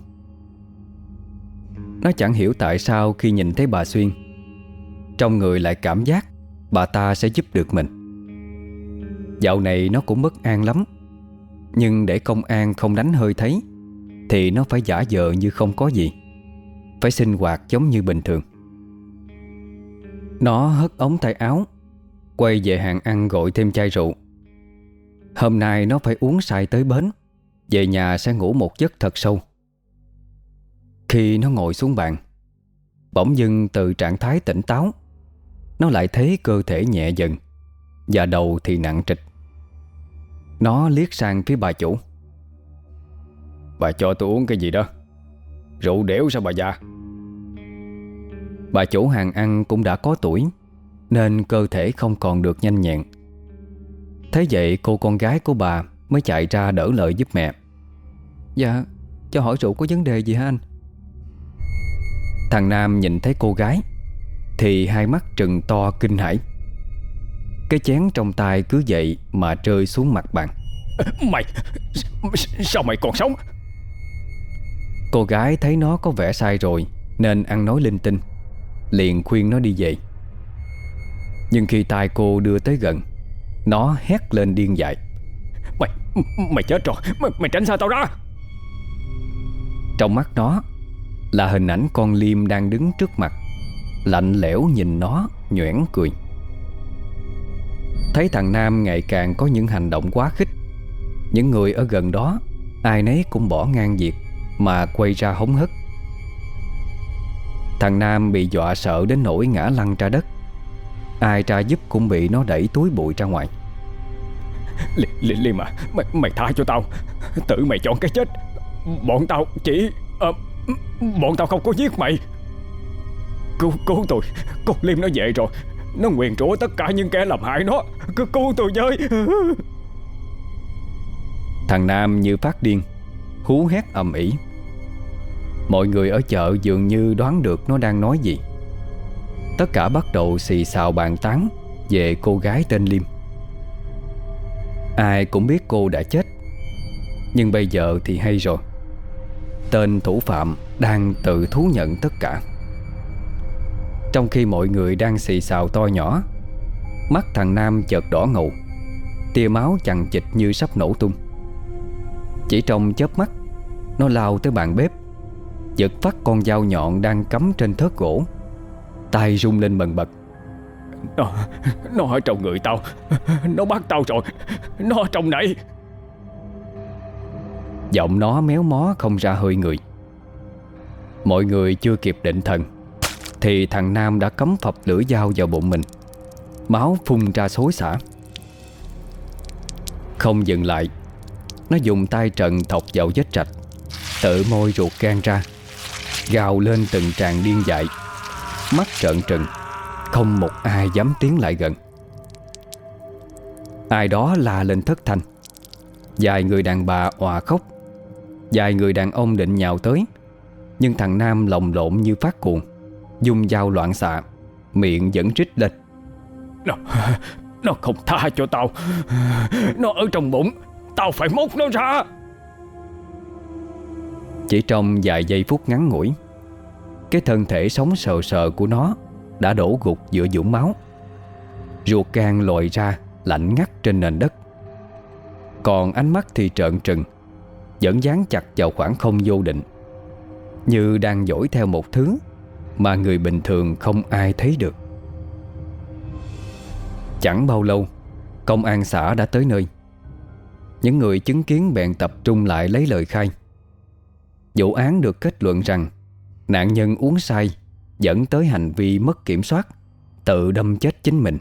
Nó chẳng hiểu tại sao khi nhìn thấy bà Xuyên trong người lại cảm giác Bà ta sẽ giúp được mình. Dạo này nó cũng bất an lắm. Nhưng để công an không đánh hơi thấy, Thì nó phải giả vờ như không có gì. Phải sinh hoạt giống như bình thường. Nó hất ống tay áo, Quay về hàng ăn gọi thêm chai rượu. Hôm nay nó phải uống say tới bến, Về nhà sẽ ngủ một giấc thật sâu. Khi nó ngồi xuống bàn, Bỗng dưng từ trạng thái tỉnh táo nó lại thấy cơ thể nhẹ dần, Và đầu thì nặng trịch. Nó liếc sang phía bà chủ. Bà cho tôi uống cái gì đó? Rượu đẻo sao bà già? Bà chủ hàng ăn cũng đã có tuổi, Nên cơ thể không còn được nhanh nhẹn. Thế vậy cô con gái của bà Mới chạy ra đỡ lời giúp mẹ. Dạ Cho hỏi rượu có vấn đề gì hả anh? Thằng Nam nhìn thấy cô gái thì hai mắt trừng to kinh hãi. Cái chén trong tay cứ vậy Mà rơi xuống mặt bàn Mày Sao mày còn sống? Cô gái thấy nó có vẻ sai rồi Nên ăn nói linh tinh Liền khuyên nó đi về. Nhưng khi tai cô đưa tới gần Nó hét lên điên dại. Mày Mày chết rồi Mày, mày tránh xa tao ra. Trong mắt nó Là hình ảnh con Liêm đang đứng trước mặt Lạnh lẽo nhìn nó nhoẻn cười. Thấy thằng Nam ngày càng có những hành động quá khích. Những người ở gần đó Ai nấy cũng bỏ ngang việc Mà quay ra hống hất Thằng Nam bị dọa sợ đến nỗi ngã lăn ra đất. Ai ra giúp cũng bị nó đẩy túi bụi ra ngoài. Liêm li à mày, mày tha cho tao. Tự mày chọn cái chết. Bọn tao chỉ à, Bọn tao không có giết mày. Cứu, cứu tôi. Con Liêm nó về rồi. Nó nguyền rủa tất cả những kẻ làm hại nó. Cứ cứu tôi với. Thằng Nam như phát điên Hú hét ầm ĩ. Mọi người ở chợ dường như đoán được nó đang nói gì. Tất cả bắt đầu xì xào bàn tán Về cô gái tên Liêm. Ai cũng biết cô đã chết Nhưng bây giờ thì hay rồi. Tên thủ phạm đang tự thú nhận tất cả. Trong khi mọi người đang xì xào to nhỏ Mắt thằng Nam chợt đỏ ngầu Tia máu chằng chịch như sắp nổ tung. Chỉ trong chớp mắt Nó lao tới bàn bếp Giật phát con dao nhọn đang cắm trên thớt gỗ. Tay rung lên bần bật. Nó Nó ở trong người tao Nó bắt tao rồi Nó ở trong này. Giọng nó méo mó không ra hơi người. Mọi người chưa kịp định thần thì thằng Nam đã cấm phập lưỡi dao vào bụng mình. Máu phun ra xối xả. Không dừng lại, Nó dùng tay trận thọc vào vết rạch, Tự môi ruột gan ra, Gào lên từng tràng điên dại. Mắt trợn trừng, Không một ai dám tiến lại gần. Ai đó la lên thất thanh. Vài người đàn bà òa khóc, Vài người đàn ông định nhào tới, Nhưng thằng Nam lồng lộn như phát cuồng. Dùng dao loạn xạ Miệng vẫn rít lên. Nó Nó không tha cho tao. Nó ở trong bụng Tao phải móc nó ra. Chỉ trong vài giây phút ngắn ngủi Cái thân thể sống sờ sờ của nó Đã đổ gục giữa dũng máu. Ruột gan lòi ra Lạnh ngắt trên nền đất. Còn ánh mắt thì trợn trừng Vẫn dán chặt vào khoảng không vô định Như đang dõi theo một thứ mà người bình thường không ai thấy được. Chẳng bao lâu, Công an xã đã tới nơi. Những người chứng kiến bèn tập trung lại lấy lời khai. Vụ án được kết luận rằng, Nạn nhân uống say Dẫn tới hành vi mất kiểm soát, Tự đâm chết chính mình.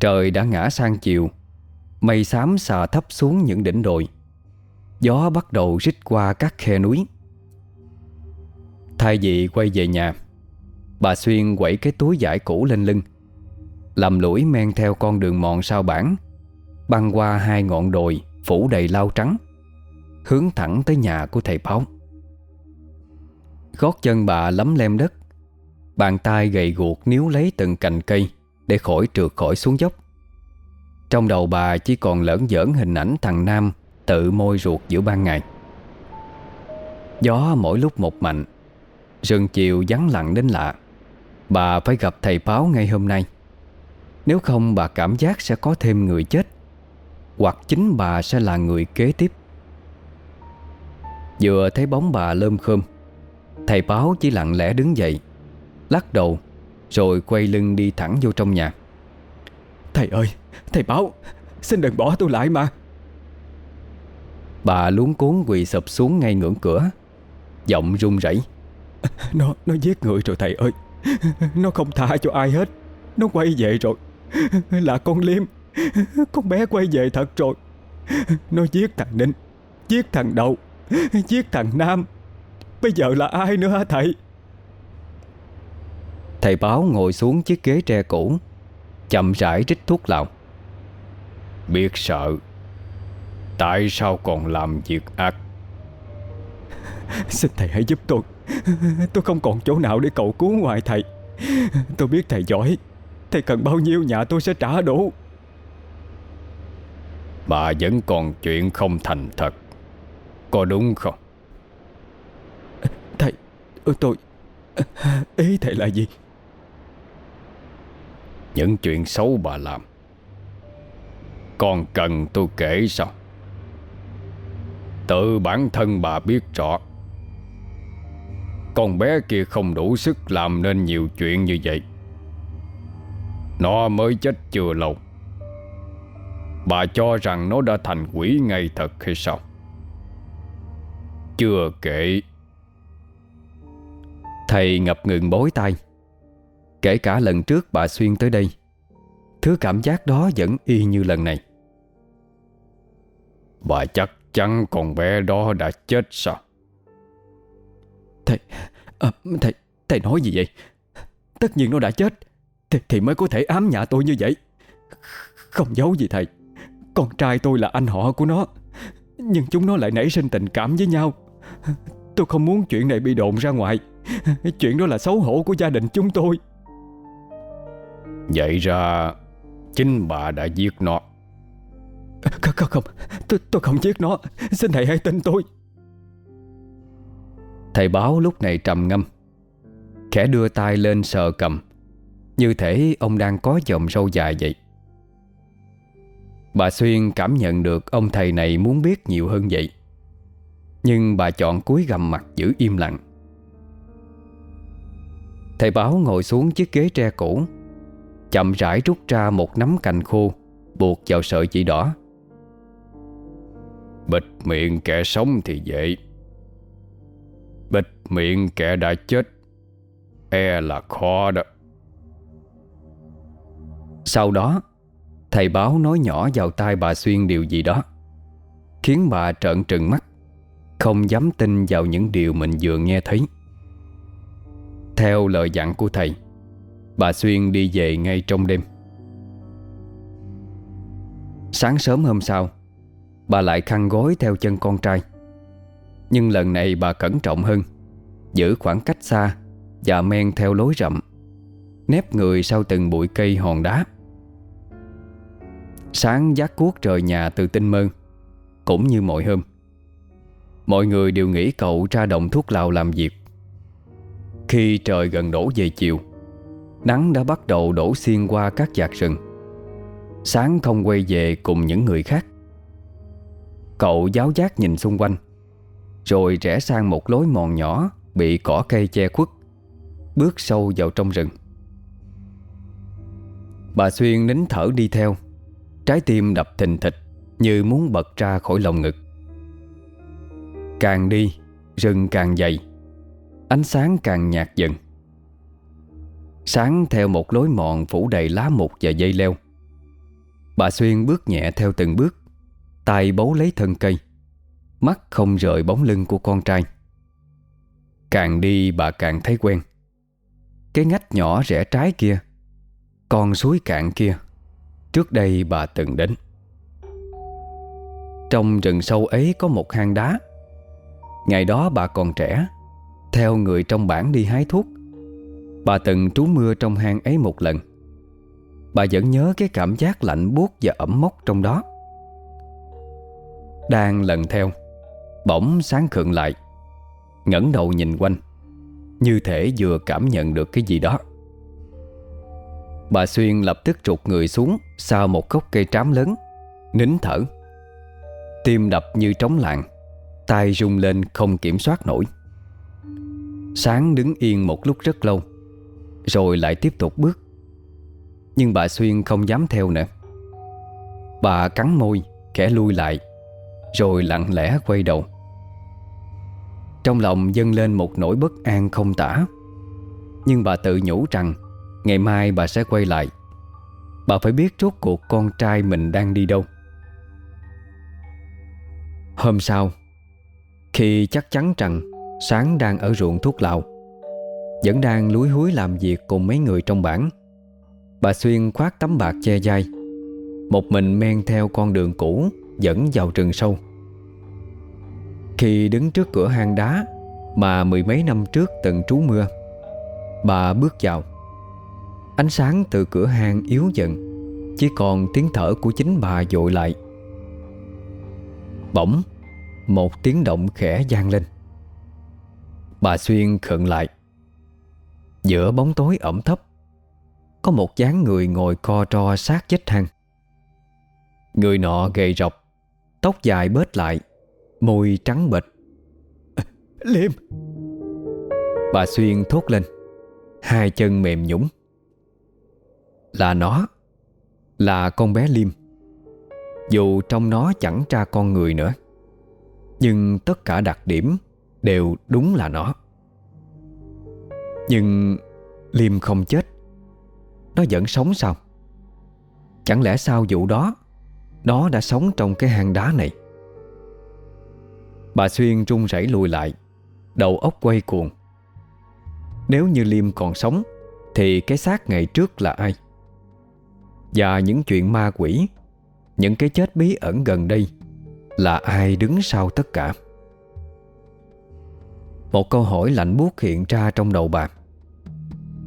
Trời đã ngã sang chiều, Mây xám xà thấp xuống những đỉnh đồi. Gió bắt đầu rít qua các khe núi. Thay vì quay về nhà, Bà Xuyên quẩy cái túi giải cũ lên lưng Lầm lũi men theo con đường mòn sao bản Băng qua hai ngọn đồi Phủ đầy lau trắng, Hướng thẳng tới nhà của thầy Báo. Gót chân bà lấm lem đất, Bàn tay gầy guộc níu lấy từng cành cây Để khỏi trượt khỏi xuống dốc. Trong đầu bà chỉ còn lỡn giỡn hình ảnh thằng Nam Tự môi ruột giữa ban ngày. Gió mỗi lúc một mạnh Rừng chiều vắng lặng đến lạ. Bà phải gặp thầy báo ngay hôm nay. Nếu không bà cảm giác sẽ có thêm người chết Hoặc chính bà sẽ là người kế tiếp. Vừa thấy bóng bà lơm khơm Thầy báo chỉ lặng lẽ đứng dậy Lắc đầu Rồi quay lưng đi thẳng vô trong nhà. Thầy ơi Thầy báo Xin đừng bỏ tôi lại mà. Bà luống cuốn quỳ sụp xuống ngay ngưỡng cửa Giọng run rẩy Nó nó giết người rồi thầy ơi. Nó không tha cho ai hết. Nó quay về rồi. Là con Liêm. Con bé quay về thật rồi. Nó giết thằng Ninh Giết thằng Đầu Giết thằng Nam. Bây giờ là ai nữa hả thầy? Thầy báo ngồi xuống chiếc ghế tre cũ Chậm rãi rít thuốc lào. Biết sợ Tại sao còn làm việc ác? Xin thầy hãy giúp tôi Tôi không còn chỗ nào để cầu cứu ngoài thầy. Tôi biết thầy giỏi. Thầy cần bao nhiêu nhà tôi sẽ trả đủ. Bà vẫn còn chuyện không thành thật. Có đúng không? Thầy Tôi Ý thầy là gì? Những chuyện xấu bà làm. Còn cần tôi kể sao? Tự bản thân bà biết rõ con bé kia không đủ sức làm nên nhiều chuyện như vậy. Nó mới chết chưa lâu. Bà cho rằng nó đã thành quỷ ngay thật hay sao? Chưa kể. Thầy ngập ngừng bối tay Kể cả lần trước bà Xuyên tới đây, Thứ cảm giác đó vẫn y như lần này. Bà chắc chắn con bé đó đã chết sao? Thầy à, Thầy Thầy nói gì vậy? Tất nhiên nó đã chết Thì, thì mới có thể ám nhà tôi như vậy. Không giấu gì thầy Con trai tôi là anh họ của nó Nhưng chúng nó lại nảy sinh tình cảm với nhau. Tôi không muốn chuyện này bị đồn ra ngoài Chuyện đó là xấu hổ của gia đình chúng tôi. Vậy ra Chính bà đã giết nó. Không không không Tôi, tôi không giết nó Xin thầy hãy tin tôi Thầy báo lúc này trầm ngâm. Khẽ đưa tay lên sờ cầm. Như thể ông đang có dòng râu dài vậy. Bà Xuyên cảm nhận được ông thầy này muốn biết nhiều hơn vậy. Nhưng bà chọn cúi gầm mặt giữ im lặng. Thầy báo ngồi xuống chiếc ghế tre cũ, Chậm rãi rút ra một nắm cành khô, Buộc vào sợi chỉ đỏ. Bịt miệng kẻ sống thì vậy miệng kẻ đã chết. E là khó đó. Sau đó, Thầy báo nói nhỏ vào tai bà Xuyên điều gì đó, Khiến bà trợn trừng mắt, Không dám tin vào những điều mình vừa nghe thấy. Theo lời dặn của thầy, Bà Xuyên đi về ngay trong đêm. Sáng sớm hôm sau, Bà lại khăn gối theo chân con trai. Nhưng lần này bà cẩn trọng hơn. Giữ khoảng cách xa Và men theo lối rậm Nép người sau từng bụi cây hòn đá. Sáng giác cuốc trời nhà từ tinh mơ, Cũng như mọi hôm, Mọi người đều nghĩ cậu ra đồng thuốc lào làm việc. Khi trời gần đổ về chiều, Nắng đã bắt đầu đổ xuyên qua các dạt rừng. Sáng không quay về cùng những người khác. Cậu giáo giác nhìn xung quanh, Rồi rẽ sang một lối mòn nhỏ Bị cỏ cây che khuất, Bước sâu vào trong rừng. Bà Xuyên nín thở đi theo, Trái tim đập thình thịch Như muốn bật ra khỏi lồng ngực. Càng đi, Rừng càng dày, Ánh sáng càng nhạt dần. Sáng theo một lối mòn phủ đầy lá mục và dây leo, Bà Xuyên bước nhẹ theo từng bước, tay bấu lấy thân cây, Mắt không rời bóng lưng của con trai. Càng đi bà càng thấy quen. Cái ngách nhỏ rẽ trái kia, Con suối cạn kia, Trước đây bà từng đến. Trong rừng sâu ấy có một hang đá. Ngày đó bà còn trẻ, Theo người trong bản đi hái thuốc. Bà từng trú mưa trong hang ấy một lần. Bà vẫn nhớ cái cảm giác lạnh buốt và ẩm mốc trong đó. Đang lần theo, Bỗng sáng khựng lại ngẩng đầu nhìn quanh. Như thể vừa cảm nhận được cái gì đó. Bà Xuyên lập tức trụt người xuống Sau một gốc cây trám lớn, Nín thở. Tim đập như trống lạng, tay rung lên không kiểm soát nổi. Sáng đứng yên một lúc rất lâu, Rồi lại tiếp tục bước. Nhưng bà Xuyên không dám theo nữa. Bà cắn môi Kẻ lui lại, Rồi lặng lẽ quay đầu. Trong lòng dâng lên một nỗi bất an không tả. Nhưng bà tự nhủ rằng, Ngày mai bà sẽ quay lại. Bà phải biết rốt cuộc con trai mình đang đi đâu. Hôm sau, Khi chắc chắn rằng Sáng đang ở ruộng thuốc lào, Vẫn đang lúi húi làm việc cùng mấy người trong bản Bà Xuyên khoác tấm bạc che dai, Một mình men theo con đường cũ Dẫn vào rừng sâu. Khi đứng trước cửa hang đá Mà mười mấy năm trước từng trú mưa, Bà bước vào. Ánh sáng từ cửa hang yếu dần, Chỉ còn tiếng thở của chính bà dội lại. Bỗng, Một tiếng động khẽ gian lên. Bà Xuyên khựng lại. Giữa bóng tối ẩm thấp, Có một dáng người ngồi co ro sát chết hang. Người nọ gầy rọc, Tóc dài bết lại Môi trắng bệch. Liêm. Bà Xuyên thốt lên. Hai chân mềm nhũng. Là nó. Là con bé Liêm. Dù trong nó chẳng ra con người nữa Nhưng tất cả đặc điểm Đều đúng là nó. Nhưng Liêm không chết. Nó vẫn sống sao? Chẳng lẽ sau vụ đó Nó đã sống trong cái hang đá này Bà Xuyên run rẩy lùi lại, Đầu óc quay cuồng. Nếu như Liêm còn sống, Thì cái xác ngày trước là ai? Và những chuyện ma quỷ, Những cái chết bí ẩn gần đây, Là ai đứng sau tất cả? Một câu hỏi lạnh buốt hiện ra trong đầu bà.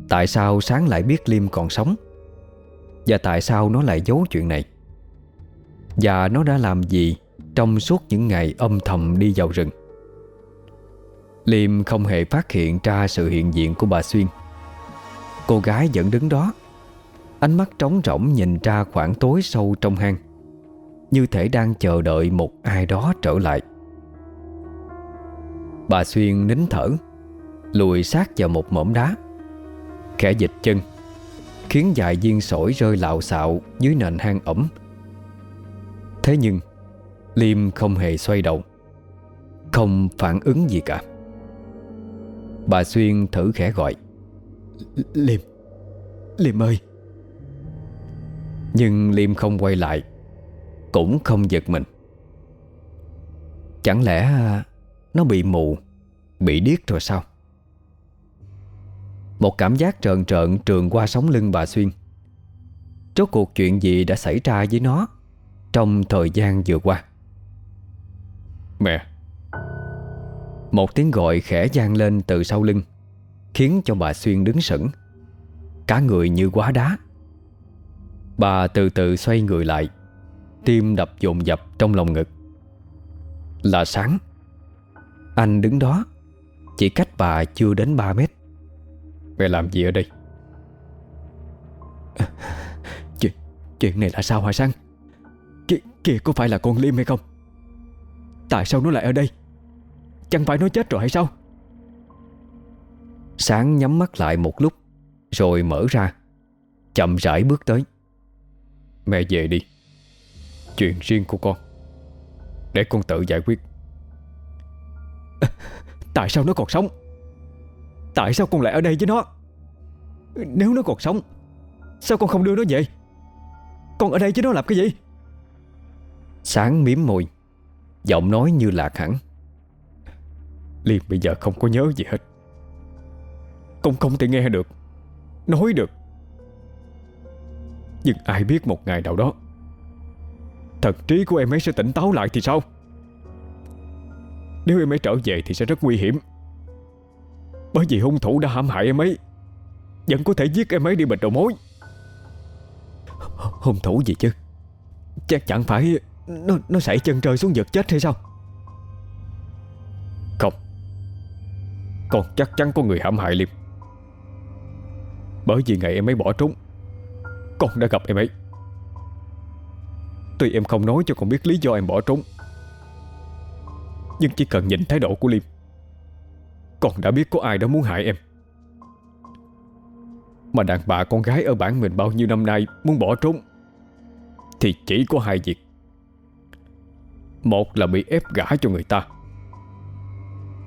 Tại sao Sáng lại biết Liêm còn sống? Và tại sao nó lại giấu chuyện này? Và nó đã làm gì trong suốt những ngày âm thầm đi vào rừng. Liêm không hề phát hiện ra sự hiện diện của bà Xuyên. Cô gái vẫn đứng đó, Ánh mắt trống rỗng nhìn ra khoảng tối sâu trong hang, Như thể đang chờ đợi một ai đó trở lại. Bà Xuyên nín thở, Lùi sát vào một mỏm đá, Khẽ dịch chân, Khiến vài viên sỏi rơi lạo xạo Dưới nền hang ẩm. Thế nhưng Liêm không hề xoay đầu, Không phản ứng gì cả. Bà Xuyên thử khẽ gọi Liêm Liêm ơi. Nhưng Liêm không quay lại, Cũng không giật mình. Chẳng lẽ Nó bị mù, Bị điếc rồi sao? Một cảm giác trợn trợn trường qua sống lưng bà Xuyên. Rốt cuộc chuyện gì đã xảy ra với nó Trong thời gian vừa qua? Mẹ. Một tiếng gọi khẽ gian lên từ sau lưng Khiến cho bà Xuyên đứng sững. Cả người như quá đá. Bà từ từ xoay người lại Tim đập dồn dập trong lòng ngực. Là sáng. Anh đứng đó Chỉ cách bà chưa đến 3 mét. Mẹ làm gì ở đây? Chuyện, chuyện này là sao hả Sang Kìa, kìa có phải là con Liêm hay không Tại sao nó lại ở đây? Chẳng phải nó chết rồi hay sao? Sáng nhắm mắt lại một lúc Rồi mở ra Chậm rãi bước tới. Mẹ về đi. Chuyện riêng của con. Để con tự giải quyết. Tại sao nó còn sống? Tại sao con lại ở đây với nó? Nếu nó còn sống Sao con không đưa nó về? Con ở đây chứ nó làm cái gì? Sáng miếm môi Giọng nói như lạc hẳn Liêm bây giờ không có nhớ gì hết. Cũng không thể nghe được. Nói được. Nhưng ai biết một ngày nào đó, Thần trí của em ấy sẽ tỉnh táo lại thì sao? Nếu em ấy trở về thì sẽ rất nguy hiểm. Bởi vì hung thủ đã hãm hại em ấy, Vẫn có thể giết em ấy đi bịt đầu mối. Hung thủ gì chứ? Chắc chẳng phải nó nó xảy chân trời xuống vực chết hay sao? Không. Con chắc chắn có người hãm hại Liêm. Bởi vì ngày em ấy bỏ trốn, Con đã gặp em ấy. Tuy em không nói cho con biết lý do em bỏ trốn, Nhưng chỉ cần nhìn thái độ của Liêm, Con đã biết có ai đó muốn hại em. Mà đàn bà con gái ở bản mình bao nhiêu năm nay Muốn bỏ trốn, Thì chỉ có hai việc. Một là bị ép gả cho người ta.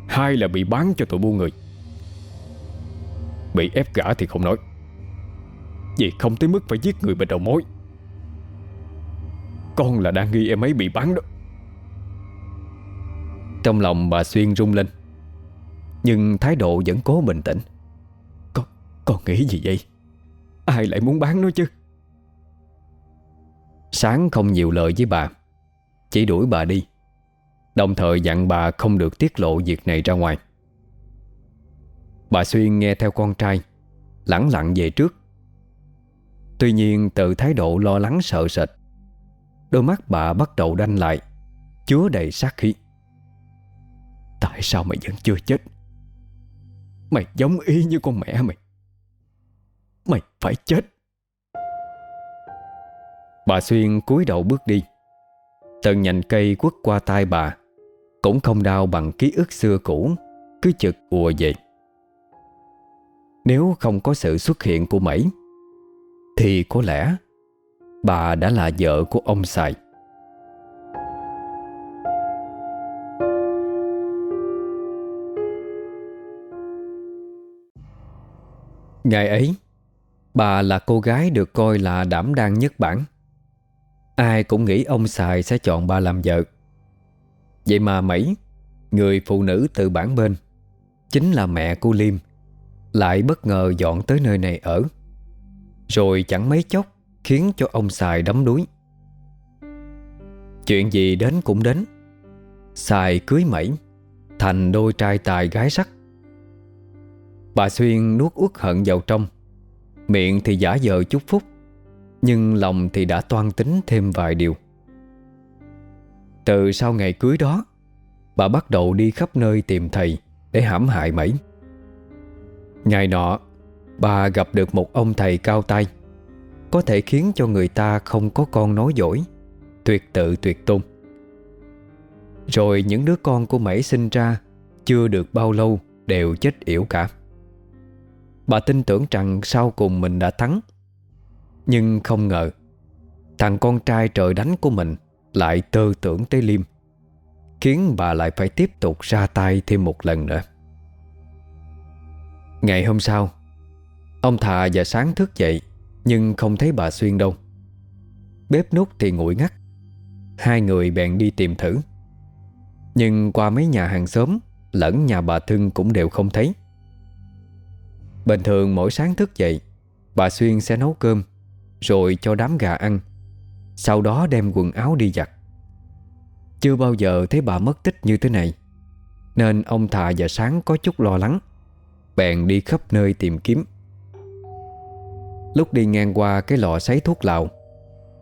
Hai là bị bán cho tụi buôn người. Bị ép gả thì không nói. Vì không tới mức phải giết người bên đầu mối. Con là đang nghi em ấy bị bán đó. Trong lòng bà Xuyên rung lên. Nhưng thái độ vẫn cố bình tĩnh. Con, con nghĩ gì vậy? Ai lại muốn bán nó chứ? Sáng không nhiều lời với bà. Chỉ đuổi bà đi. Đồng thời dặn bà không được tiết lộ việc này ra ngoài. Bà Xuyên nghe theo con trai, Lẳng lặng về trước. Tuy nhiên từ thái độ lo lắng sợ sệt, Đôi mắt bà bắt đầu đanh lại, Chứa đầy sát khí. Tại sao mày vẫn chưa chết? Mày giống y như con mẹ mày. Mày phải chết. Bà Xuyên cúi đầu bước đi. Từng nhành cây quất qua tai bà. Cũng không đau bằng ký ức xưa cũ, Cứ chực ùa về. Nếu không có sự xuất hiện của mỹ Thì có lẽ Bà đã là vợ của ông Sài. Ngày ấy, Bà là cô gái được coi là đảm đang nhất bản. Ai cũng nghĩ ông Sài sẽ chọn bà làm vợ. Vậy mà Mỹ, Người phụ nữ từ bản bên, Chính là mẹ cô Liêm, Lại bất ngờ dọn tới nơi này ở. Rồi chẳng mấy chốc Khiến cho ông Sài đắm đuối. Chuyện gì đến cũng đến. Sài cưới Mỹ, Thành đôi trai tài gái sắc. Bà Xuyên nuốt uất hận vào trong, Miệng thì giả vờ chúc phúc. Nhưng lòng thì đã toan tính thêm vài điều. Từ sau ngày cưới đó, Bà bắt đầu đi khắp nơi tìm thầy Để hãm hại Mẩy Ngày nọ, Bà gặp được một ông thầy cao tay, Có thể khiến cho người ta không có con nói dỗi Tuyệt tự tuyệt tôn. Rồi những đứa con của Mẩy sinh ra Chưa được bao lâu Đều chết yểu cả. Bà tin tưởng rằng sau cùng mình đã thắng nhưng không ngờ, Thằng con trai trời đánh của mình Lại tơ tưởng tới Liêm, Khiến bà lại phải tiếp tục ra tay thêm một lần nữa. Ngày hôm sau, Ông Thà và Sáng thức dậy, Nhưng không thấy bà Xuyên đâu. Bếp nút thì nguội ngắt, Hai người bèn đi tìm thử. Nhưng qua mấy nhà hàng xóm Lẫn nhà bà Thưng cũng đều không thấy. Bình thường mỗi sáng thức dậy, Bà Xuyên sẽ nấu cơm rồi cho đám gà ăn. Sau đó đem quần áo đi giặt. Chưa bao giờ thấy bà mất tích như thế này, Nên ông Thà và Sáng có chút lo lắng, Bèn đi khắp nơi tìm kiếm. Lúc đi ngang qua cái lò sấy thuốc lào,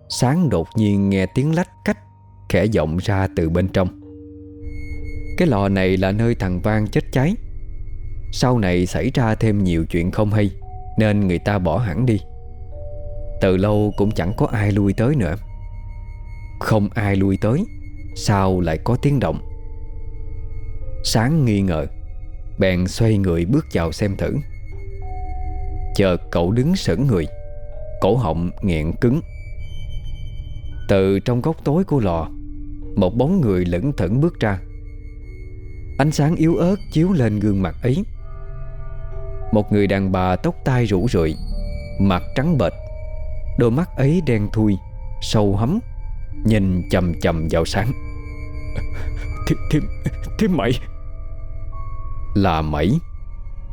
Sáng đột nhiên nghe tiếng lách cách, Khẽ vọng ra từ bên trong. Cái lò này là nơi thằng Vang chết cháy. Sau này xảy ra thêm nhiều chuyện không hay, Nên người ta bỏ hẳn đi. Từ lâu cũng chẳng có ai lui tới nữa. Không ai lui tới, Sao lại có tiếng động? Sáng nghi ngờ, Bèn xoay người bước vào xem thử. Chợt cậu đứng sững người, Cổ họng nghẹn cứng. Từ trong góc tối của lò, Một bóng người lững thững bước ra. Ánh sáng yếu ớt chiếu lên gương mặt ấy. Một người đàn bà tóc tai rủ rượi, Mặt trắng bệch. Đôi mắt ấy đen thui Sâu hấm Nhìn chầm chầm vào sáng. Thiếm thiêm, thiêm mẩy Là mẩy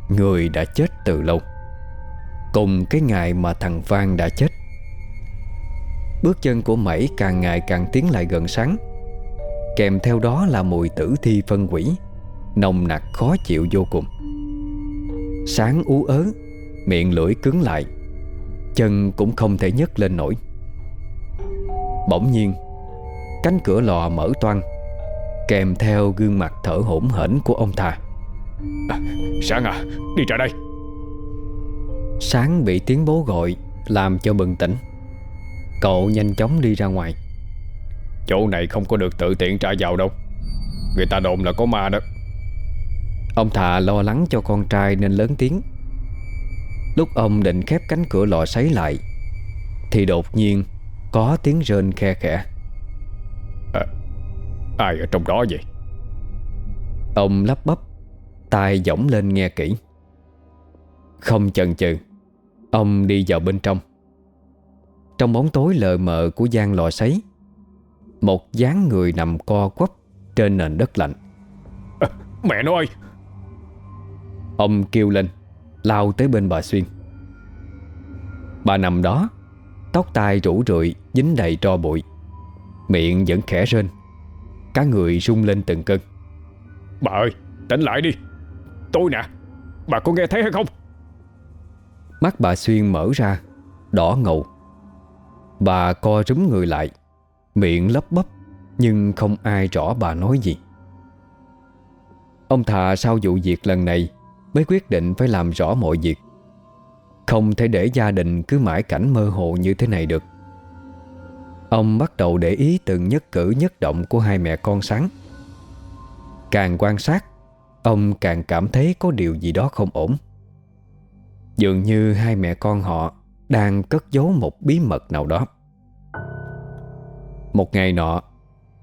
Người đã chết từ lâu. Cùng cái ngày mà thằng Phan đã chết. Bước chân của mẩy càng ngày càng tiến lại gần sáng. Kèm theo đó là mùi tử thi phân quỷ Nồng nặc khó chịu vô cùng. Sáng ú ớ Miệng lưỡi cứng lại. Chân cũng không thể nhấc lên nổi. Bỗng nhiên Cánh cửa lò mở toang Kèm theo gương mặt thở hổn hển của ông thà. À, Sáng à Đi ra đây. Sáng bị tiếng bố gọi Làm cho bừng tỉnh. Cậu nhanh chóng đi ra ngoài. Chỗ này không có được tự tiện trả vào đâu. Người ta đồn là có ma đó. Ông thà lo lắng cho con trai nên lớn tiếng Lúc ông định khép cánh cửa lò sấy lại Thì đột nhiên Có tiếng rên khe khẽ. À, Ai ở trong đó vậy? Ông lắp bắp Tai giỏng lên nghe kỹ. Không chần chừ Ông đi vào bên trong. Trong bóng tối lờ mờ của gian lò sấy Một dáng người nằm co quắp Trên nền đất lạnh. À, Mẹ nó ơi! Ông kêu lên Lao tới bên bà Xuyên. Bà nằm đó Tóc tai rủ rượi Dính đầy tro bụi. Miệng vẫn khẽ rên. Cả người rung lên từng cơn. Bà ơi tỉnh lại đi. Tôi nè Bà có nghe thấy hay không? Mắt bà Xuyên mở ra Đỏ ngầu. Bà co rúm người lại Miệng lấp bắp Nhưng không ai rõ bà nói gì. Ông thà sau vụ việc lần này Mới quyết định phải làm rõ mọi việc. Không thể để gia đình cứ mãi cảnh mơ hồ như thế này được. Ông bắt đầu để ý từng nhất cử nhất động của hai mẹ con sáng. Càng quan sát, Ông càng cảm thấy có điều gì đó không ổn. Dường như hai mẹ con họ Đang cất giấu một bí mật nào đó. Một ngày nọ,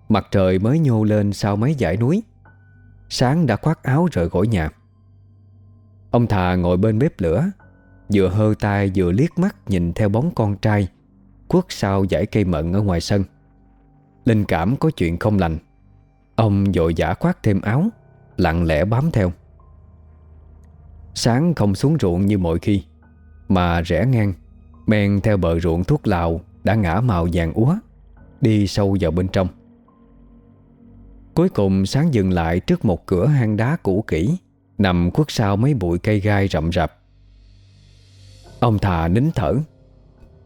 Mặt trời mới nhô lên sau mấy dải núi. Sáng đã khoác áo rời khỏi nhà. Ông thà ngồi bên bếp lửa, Vừa hơ tay vừa liếc mắt Nhìn theo bóng con trai Quất sau dãy cây mận ở ngoài sân. Linh cảm có chuyện không lành. Ông vội vã khoác thêm áo, Lặng lẽ bám theo. Sáng không xuống ruộng như mọi khi, Mà rẽ ngang, Men theo bờ ruộng thuốc lào Đã ngã màu vàng úa, Đi sâu vào bên trong. Cuối cùng sáng dừng lại Trước một cửa hang đá cũ kỹ. Nằm khuất sau mấy bụi cây gai rậm rạp. Ông thà nín thở,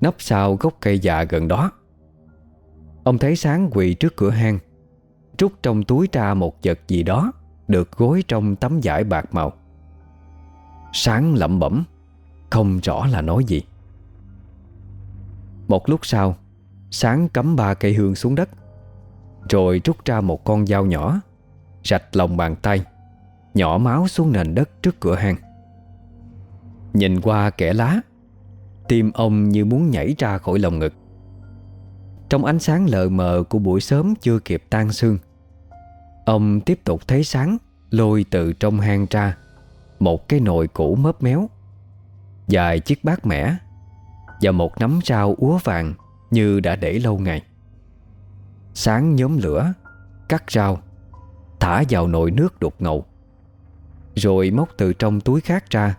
Nấp sau gốc cây già gần đó. Ông thấy sáng quỳ trước cửa hang, Trút trong túi ra một vật gì đó Được gối trong tấm vải bạc màu. Sáng lẩm bẩm, Không rõ là nói gì. Một lúc sau, Sáng cắm ba cây hương xuống đất, Rồi rút ra một con dao nhỏ, Rạch lòng bàn tay. Nhỏ máu xuống nền đất trước cửa hang. Nhìn qua kẻ lá, Tim ông như muốn nhảy ra khỏi lồng ngực. Trong ánh sáng lờ mờ của buổi sớm chưa kịp tan sương, Ông tiếp tục thấy sáng Lôi từ trong hang ra Một cái nồi cũ mớp méo, Dài chiếc bát mẻ Và một nắm rau úa vàng Như đã để lâu ngày. Sáng nhóm lửa Cắt rau, Thả vào nồi nước đục ngầu. Rồi móc từ trong túi khác ra.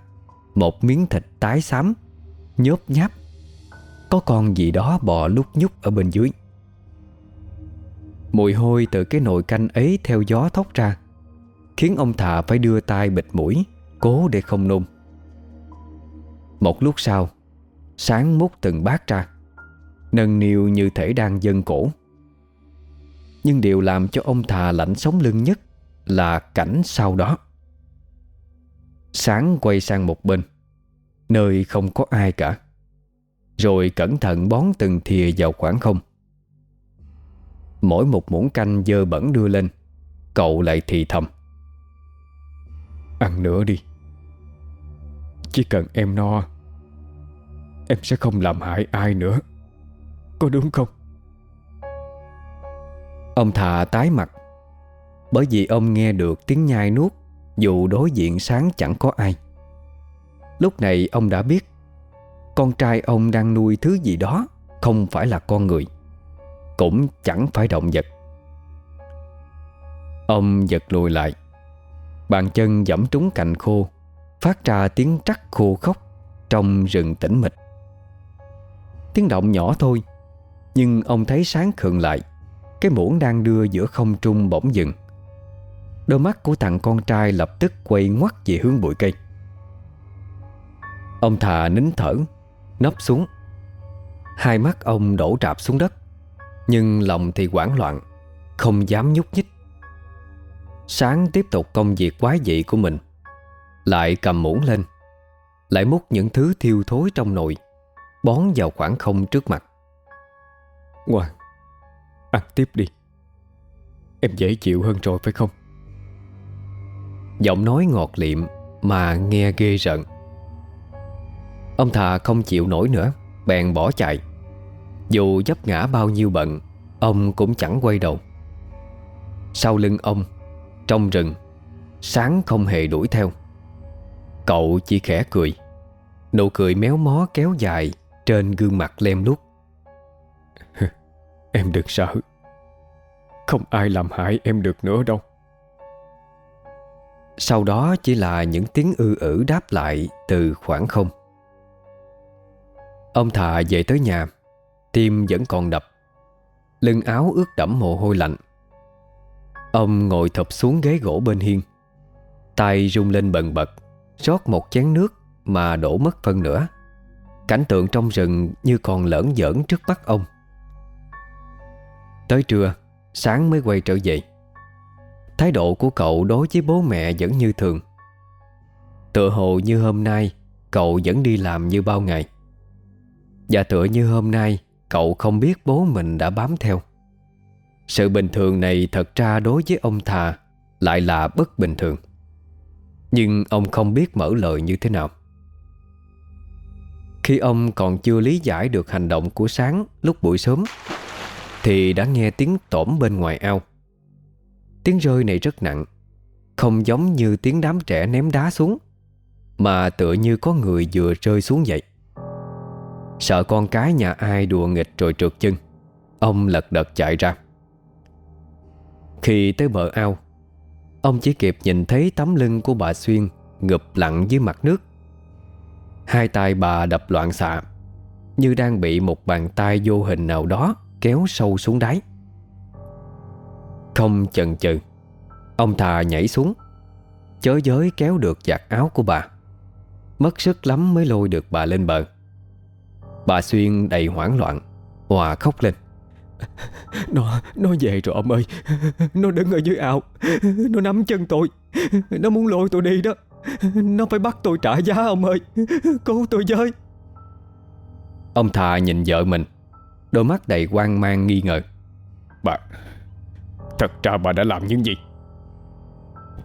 Một miếng thịt tái xám, Nhớp nháp. Có con gì đó bò lúc nhúc ở bên dưới. Mùi hôi từ cái nồi canh ấy theo gió thốc ra, Khiến ông thà phải đưa tay bịt mũi, Cố để không nôn. Một lúc sau, Sáng múc từng bát ra, Nâng niu như thể đang dân cổ. Nhưng điều làm cho ông thà lạnh sống lưng nhất Là cảnh sau đó. Sáng quay sang một bên. Nơi không có ai cả. Rồi cẩn thận bón từng thìa vào khoảng không. Mỗi một muỗng canh dơ bẩn đưa lên. Cậu lại thì thầm. Ăn nữa đi. Chỉ cần em no, Em sẽ không làm hại ai nữa. Có đúng không? Ông thà tái mặt. Bởi vì ông nghe được tiếng nhai nuốt dù đối diện sáng chẳng có ai. Lúc này ông đã biết, Con trai ông đang nuôi thứ gì đó Không phải là con người, Cũng chẳng phải động vật. Ông giật lùi lại, Bàn chân dẫm trúng cành khô, Phát ra tiếng trắc khô khóc Trong rừng tĩnh mịch. Tiếng động nhỏ thôi, Nhưng ông thấy sáng khựng lại, Cái muỗng đang đưa giữa không trung bỗng dừng. Đôi mắt của thằng con trai lập tức quay ngoắt về hướng bụi cây. Ông thà nín thở, Nấp xuống. Hai mắt ông đổ rạp xuống đất, Nhưng lòng thì hoảng loạn, Không dám nhúc nhích. Sáng tiếp tục công việc quái dị của mình, Lại cầm muỗng lên, Lại múc những thứ thiêu thối trong nồi, Bón vào khoảng không trước mặt. Ngoan, Ăn tiếp đi. Em dễ chịu hơn rồi phải không? Giọng nói ngọt liệm Mà nghe ghê rợn. Ông thà không chịu nổi nữa, Bèn bỏ chạy. Dù dấp ngã bao nhiêu bận, Ông cũng chẳng quay đầu. Sau lưng ông, Trong rừng, Sáng không hề đuổi theo. Cậu chỉ khẽ cười, Nụ cười méo mó kéo dài Trên gương mặt lem lút Em đừng sợ. Không ai làm hại em được nữa đâu. Sau đó chỉ là những tiếng ư ử đáp lại Từ khoảng không. Ông thà về tới nhà, Tim vẫn còn đập. Lưng áo ướt đẫm mồ hôi lạnh. Ông ngồi thập xuống ghế gỗ bên hiên. Tay rung lên bần bật, rót một chén nước mà đổ mất phân nữa Cảnh tượng trong rừng như còn lởn giỡn trước mắt ông. Tới trưa, Sáng mới quay trở về. Thái độ của cậu đối với bố mẹ vẫn như thường. Tựa hồ như hôm nay, Cậu vẫn đi làm như bao ngày. Và tựa như hôm nay, Cậu không biết bố mình đã bám theo. Sự bình thường này thật ra đối với ông thà Lại là bất bình thường. Nhưng ông không biết mở lời như thế nào. Khi ông còn chưa lý giải được hành động của sáng lúc buổi sớm, Thì đã nghe tiếng tổm bên ngoài ao. Tiếng rơi này rất nặng, Không giống như tiếng đám trẻ ném đá xuống, Mà tựa như có người vừa rơi xuống vậy. Sợ con cái nhà ai đùa nghịch rồi trượt chân, Ông lật đật chạy ra. Khi tới bờ ao, Ông chỉ kịp nhìn thấy tấm lưng của bà Xuyên Ngụp lặng dưới mặt nước. Hai tay bà đập loạn xạ, Như đang bị một bàn tay vô hình nào đó Kéo sâu xuống đáy. Không chần chừ. Ông thà nhảy xuống Chớ giới kéo được giặt áo của bà. Mất sức lắm mới lôi được bà lên bờ. Bà Xuyên đầy hoảng loạn Hòa khóc lên. Nó, nó về rồi ông ơi. Nó đứng ở dưới ao. Nó nắm chân tôi. Nó muốn lôi tôi đi đó. Nó phải bắt tôi trả giá ông ơi. Cứu tôi với. Ông thà nhìn vợ mình. Đôi mắt đầy quan mang nghi ngờ. Bà Thật ra bà đã làm những gì?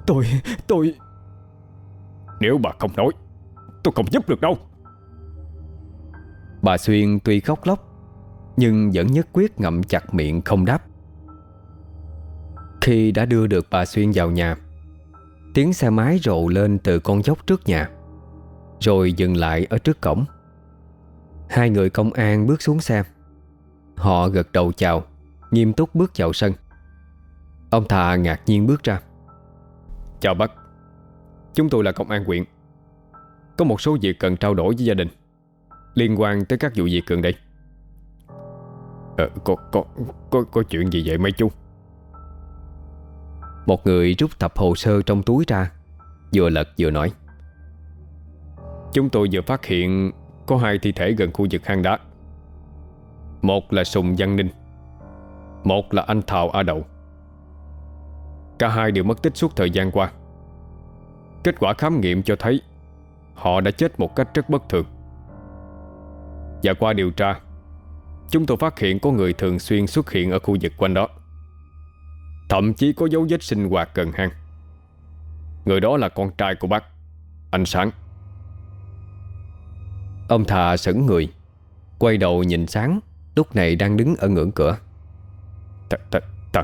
Tôi, tôi Nếu bà không nói Tôi không giúp được đâu. Bà Xuyên tuy khóc lóc Nhưng vẫn nhất quyết ngậm chặt miệng không đáp. Khi đã đưa được bà Xuyên vào nhà Tiếng xe máy rộ lên từ con dốc trước nhà Rồi dừng lại ở trước cổng. Hai người công an bước xuống xe. Họ gật đầu chào Nghiêm túc bước vào sân Ông thà ngạc nhiên bước ra. Chào bác. Chúng tôi là công an huyện. Có một số việc cần trao đổi với gia đình Liên quan tới các vụ việc gần đây. Ờ, có, có, có, có chuyện gì vậy mấy chú? Một người rút tập hồ sơ trong túi ra Vừa lật vừa nói. Chúng tôi vừa phát hiện Có hai thi thể gần khu vực hang đá. Một là Sùng Văn Ninh Một là anh Thào A Đậu. Cả hai đều mất tích suốt thời gian qua. Kết quả khám nghiệm cho thấy Họ đã chết một cách rất bất thường. Và qua điều tra Chúng tôi phát hiện có người thường xuyên xuất hiện ở khu vực quanh đó. Thậm chí có dấu vết sinh hoạt gần hang. Người đó là con trai của bác Anh Sáng. Ông thà sững người Quay đầu nhìn Sáng Lúc này đang đứng ở ngưỡng cửa. Thật,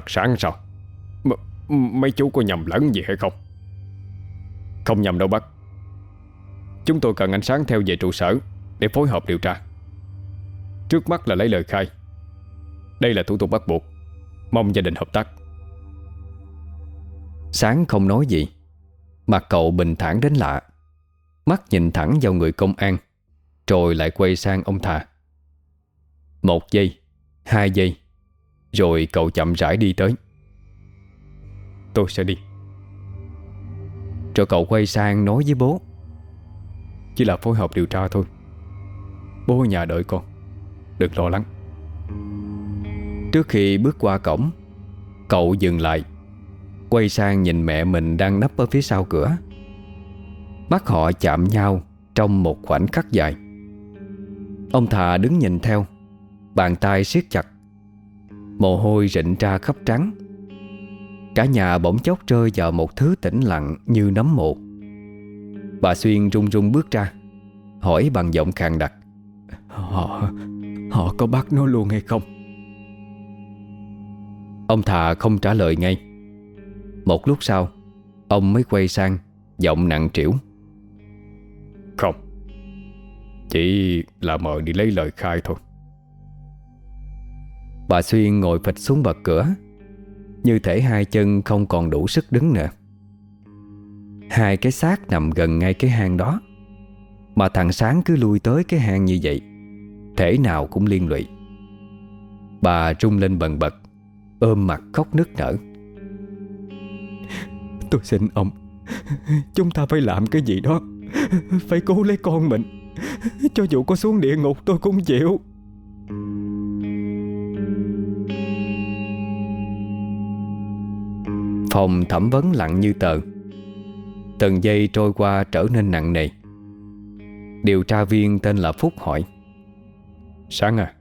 Sáng sao? Mấy chú có nhầm lẫn gì hay không? Không nhầm đâu bác. Chúng tôi cần anh Sáng theo về trụ sở Để phối hợp điều tra. Trước mắt là lấy lời khai. Đây là thủ tục bắt buộc. Mong gia đình hợp tác. Sáng không nói gì Mặt cậu bình thản đến lạ. Mắt nhìn thẳng vào người công an, Rồi lại quay sang ông thà. Một giây, Hai giây, Rồi cậu chậm rãi đi tới. Tôi sẽ đi. Rồi cậu quay sang nói với bố. Chỉ là phối hợp điều tra thôi. Bố ở nhà đợi con. Đừng lo lắng. Trước khi bước qua cổng, Cậu dừng lại. Quay sang nhìn mẹ mình đang nấp ở phía sau cửa. Mắt họ chạm nhau Trong một khoảnh khắc dài. Ông thà đứng nhìn theo, Bàn tay siết chặt. Mồ hôi rịn ra khắp trắng Cả nhà bỗng chốc rơi vào một thứ tĩnh lặng như nấm mộ. Bà Xuyên run run bước ra Hỏi bằng giọng khàn đặc. Họ Họ có bắt nó luôn hay không? Ông thà không trả lời ngay. Một lúc sau Ông mới quay sang Giọng nặng trĩu. Không Chỉ là mời đi lấy lời khai thôi. Bà Xuyên ngồi phịch xuống bậc cửa như thể hai chân không còn đủ sức đứng nữa Hai cái xác nằm gần ngay cái hang đó, Mà thằng Sáng cứ lui tới cái hang như vậy, Thể nào cũng liên lụy. Bà rung lên bần bật, Ôm mặt khóc nức nở. Tôi xin ông, Chúng ta phải làm cái gì đó? Phải cứu lấy con mình, Cho dù có xuống địa ngục tôi cũng chịu. Phòng thẩm vấn lặng như tờ. Từng giây trôi qua trở nên nặng nề. Điều tra viên tên là Phúc hỏi, Sáng à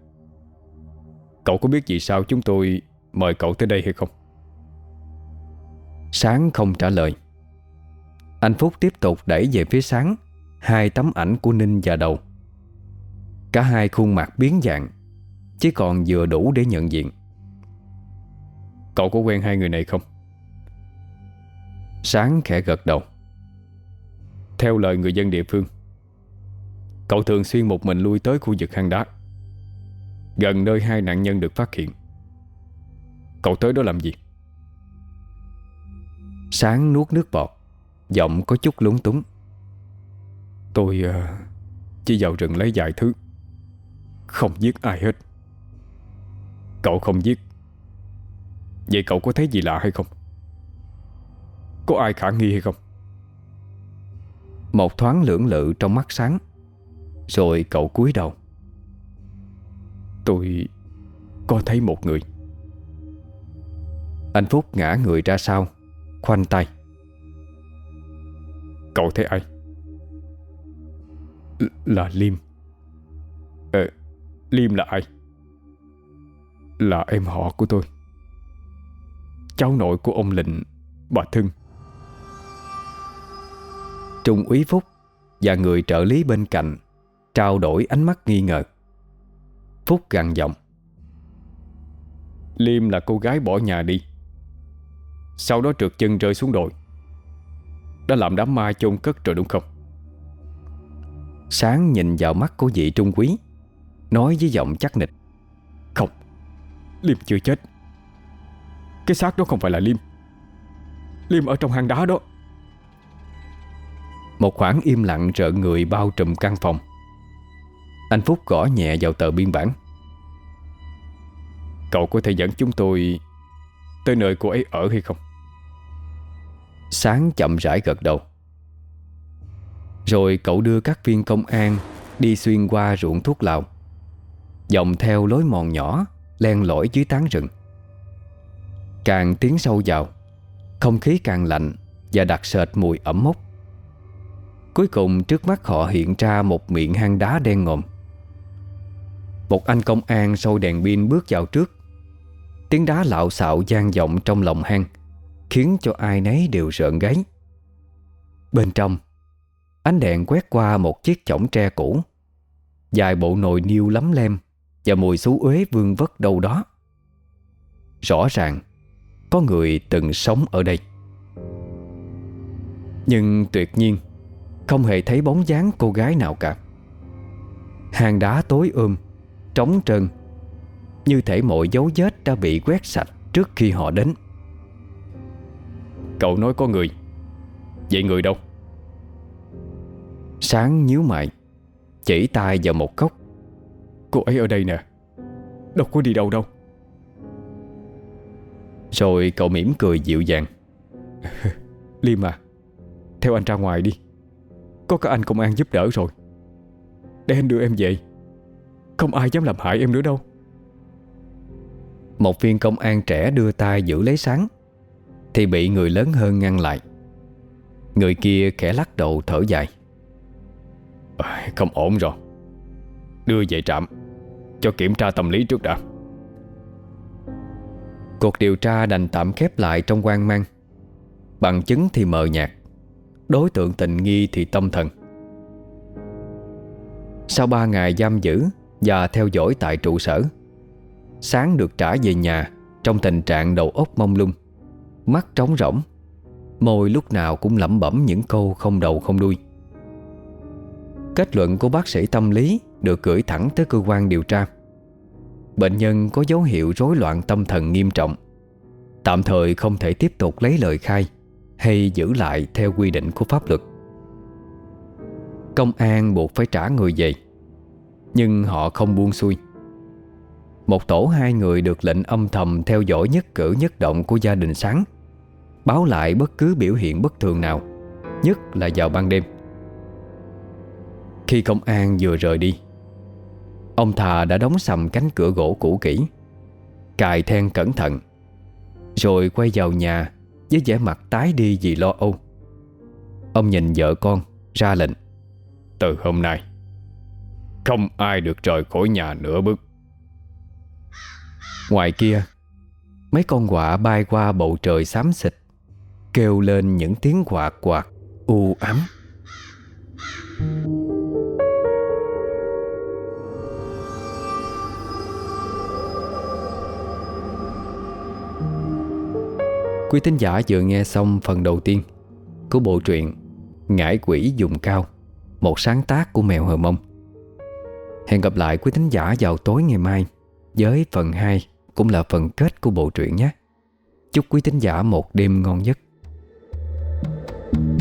Cậu có biết vì sao chúng tôi Mời cậu tới đây hay không? Sáng không trả lời. Anh Phúc tiếp tục đẩy về phía sáng, Hai tấm ảnh của Ninh và đầu. Cả hai khuôn mặt biến dạng, Chỉ còn vừa đủ để nhận diện. Cậu có quen hai người này không? Sáng khẽ gật đầu. Theo lời người dân địa phương Cậu thường xuyên một mình lui tới khu vực hang đá. Gần nơi hai nạn nhân được phát hiện. Cậu tới đó làm gì? Sáng nuốt nước bọt Giọng có chút lúng túng. Tôi uh, chỉ vào rừng lấy vài thứ. Không giết ai hết. Cậu không giết. Vậy cậu có thấy gì lạ hay không? Có ai khả nghi hay không? Một thoáng lưỡng lự trong mắt sáng Rồi cậu cúi đầu. Tôi có thấy một người. Anh Phúc ngã người ra sau Khoanh tay. Cậu thấy ai? L Là Liêm. Ờ Liêm là ai? Là em họ của tôi. Cháu nội của ông Lịnh Bà Thân Trung úy Phúc Và người trợ lý bên cạnh Trao đổi ánh mắt nghi ngờ. Phúc gằn giọng, Liêm là cô gái bỏ nhà đi. Sau đó trượt chân rơi xuống đồi. Đã làm đám ma chôn cất rồi đúng không? Sáng nhìn vào mắt của vị trung quý Nói với giọng chắc nịch, Không, Liêm chưa chết. Cái xác đó không phải là Liêm. Liêm ở trong hang đá đó. Một khoảng im lặng rợ người bao trùm căn phòng. Anh Phúc gõ nhẹ vào tờ biên bản. Cậu có thể dẫn chúng tôi Tới nơi cô ấy ở hay không? Sáng chậm rãi gật đầu. Rồi cậu đưa các viên công an Đi xuyên qua ruộng thuốc lào. Dòng theo lối mòn nhỏ, Len lỏi dưới tán rừng. Càng tiến sâu vào, Không khí càng lạnh Và đặc sệt mùi ẩm mốc. Cuối cùng trước mắt họ hiện ra Một miệng hang đá đen ngòm. Một anh công an sôi đèn pin bước vào trước. Tiếng đá lạo xạo gian vọng trong lòng hang, Khiến cho ai nấy đều rợn gáy. Bên trong, Ánh đèn quét qua một chiếc chõng tre cũ. Dài bộ nồi niêu lắm lem Và mùi xú uế vương vất đâu đó. Rõ ràng, Có người từng sống ở đây. Nhưng tuyệt nhiên không hề thấy bóng dáng cô gái nào cả. Hang đá tối ôm Trống trơn. Như thể mọi dấu vết đã bị quét sạch Trước khi họ đến. Cậu nói có người. Vậy người đâu? Sáng nhíu mày Chỉ tay vào một góc. Cô ấy ở đây nè. Đâu có đi đâu đâu. Rồi cậu mỉm cười dịu dàng. Liêm à Theo anh ra ngoài đi Có các anh công an giúp đỡ rồi. Để anh đưa em về. Không ai dám làm hại em nữa đâu. Một viên công an trẻ đưa tay giữ lấy sáng Thì bị người lớn hơn ngăn lại. Người kia khẽ lắc đầu thở dài. Không ổn rồi. Đưa về trạm Cho kiểm tra tâm lý trước đã. Cuộc điều tra đành tạm khép lại trong quan mang. Bằng chứng thì mờ nhạt Đối tượng tình nghi thì tâm thần. Sau ba ngày giam giữ Và theo dõi tại trụ sở, Sáng được trả về nhà Trong tình trạng đầu óc mông lung, Mắt trống rỗng, Môi lúc nào cũng lẩm bẩm những câu không đầu không đuôi. Kết luận của bác sĩ tâm lý Được gửi thẳng tới cơ quan điều tra. Bệnh nhân có dấu hiệu rối loạn tâm thần nghiêm trọng, Tạm thời không thể tiếp tục lấy lời khai. Hay giữ lại theo quy định của pháp luật. Công an buộc phải trả người về, Nhưng họ không buông xuôi. Một tổ hai người được lệnh âm thầm Theo dõi nhất cử nhất động của gia đình sáng, Báo lại bất cứ biểu hiện bất thường nào, Nhất là vào ban đêm. Khi công an vừa rời đi, Ông thà đã đóng sầm cánh cửa gỗ cũ kỹ, Cài then cẩn thận, Rồi quay vào nhà với vẻ mặt tái đi vì lo âu. Ông nhìn vợ con Ra lệnh. Từ hôm nay Không ai được rời khỏi nhà nửa bước. Ngoài kia Mấy con quạ bay qua bầu trời xám xịt Kêu lên những tiếng quạt quạt U ám Quý thính giả vừa nghe xong phần đầu tiên Của bộ truyện Ngải quỷ dùng cao, Một sáng tác của mèo hờ mông Hẹn gặp lại quý thính giả vào tối ngày mai Với phần 2 Cũng là phần kết của bộ truyện nhé Chúc quý thính giả một đêm ngon nhất Thank you.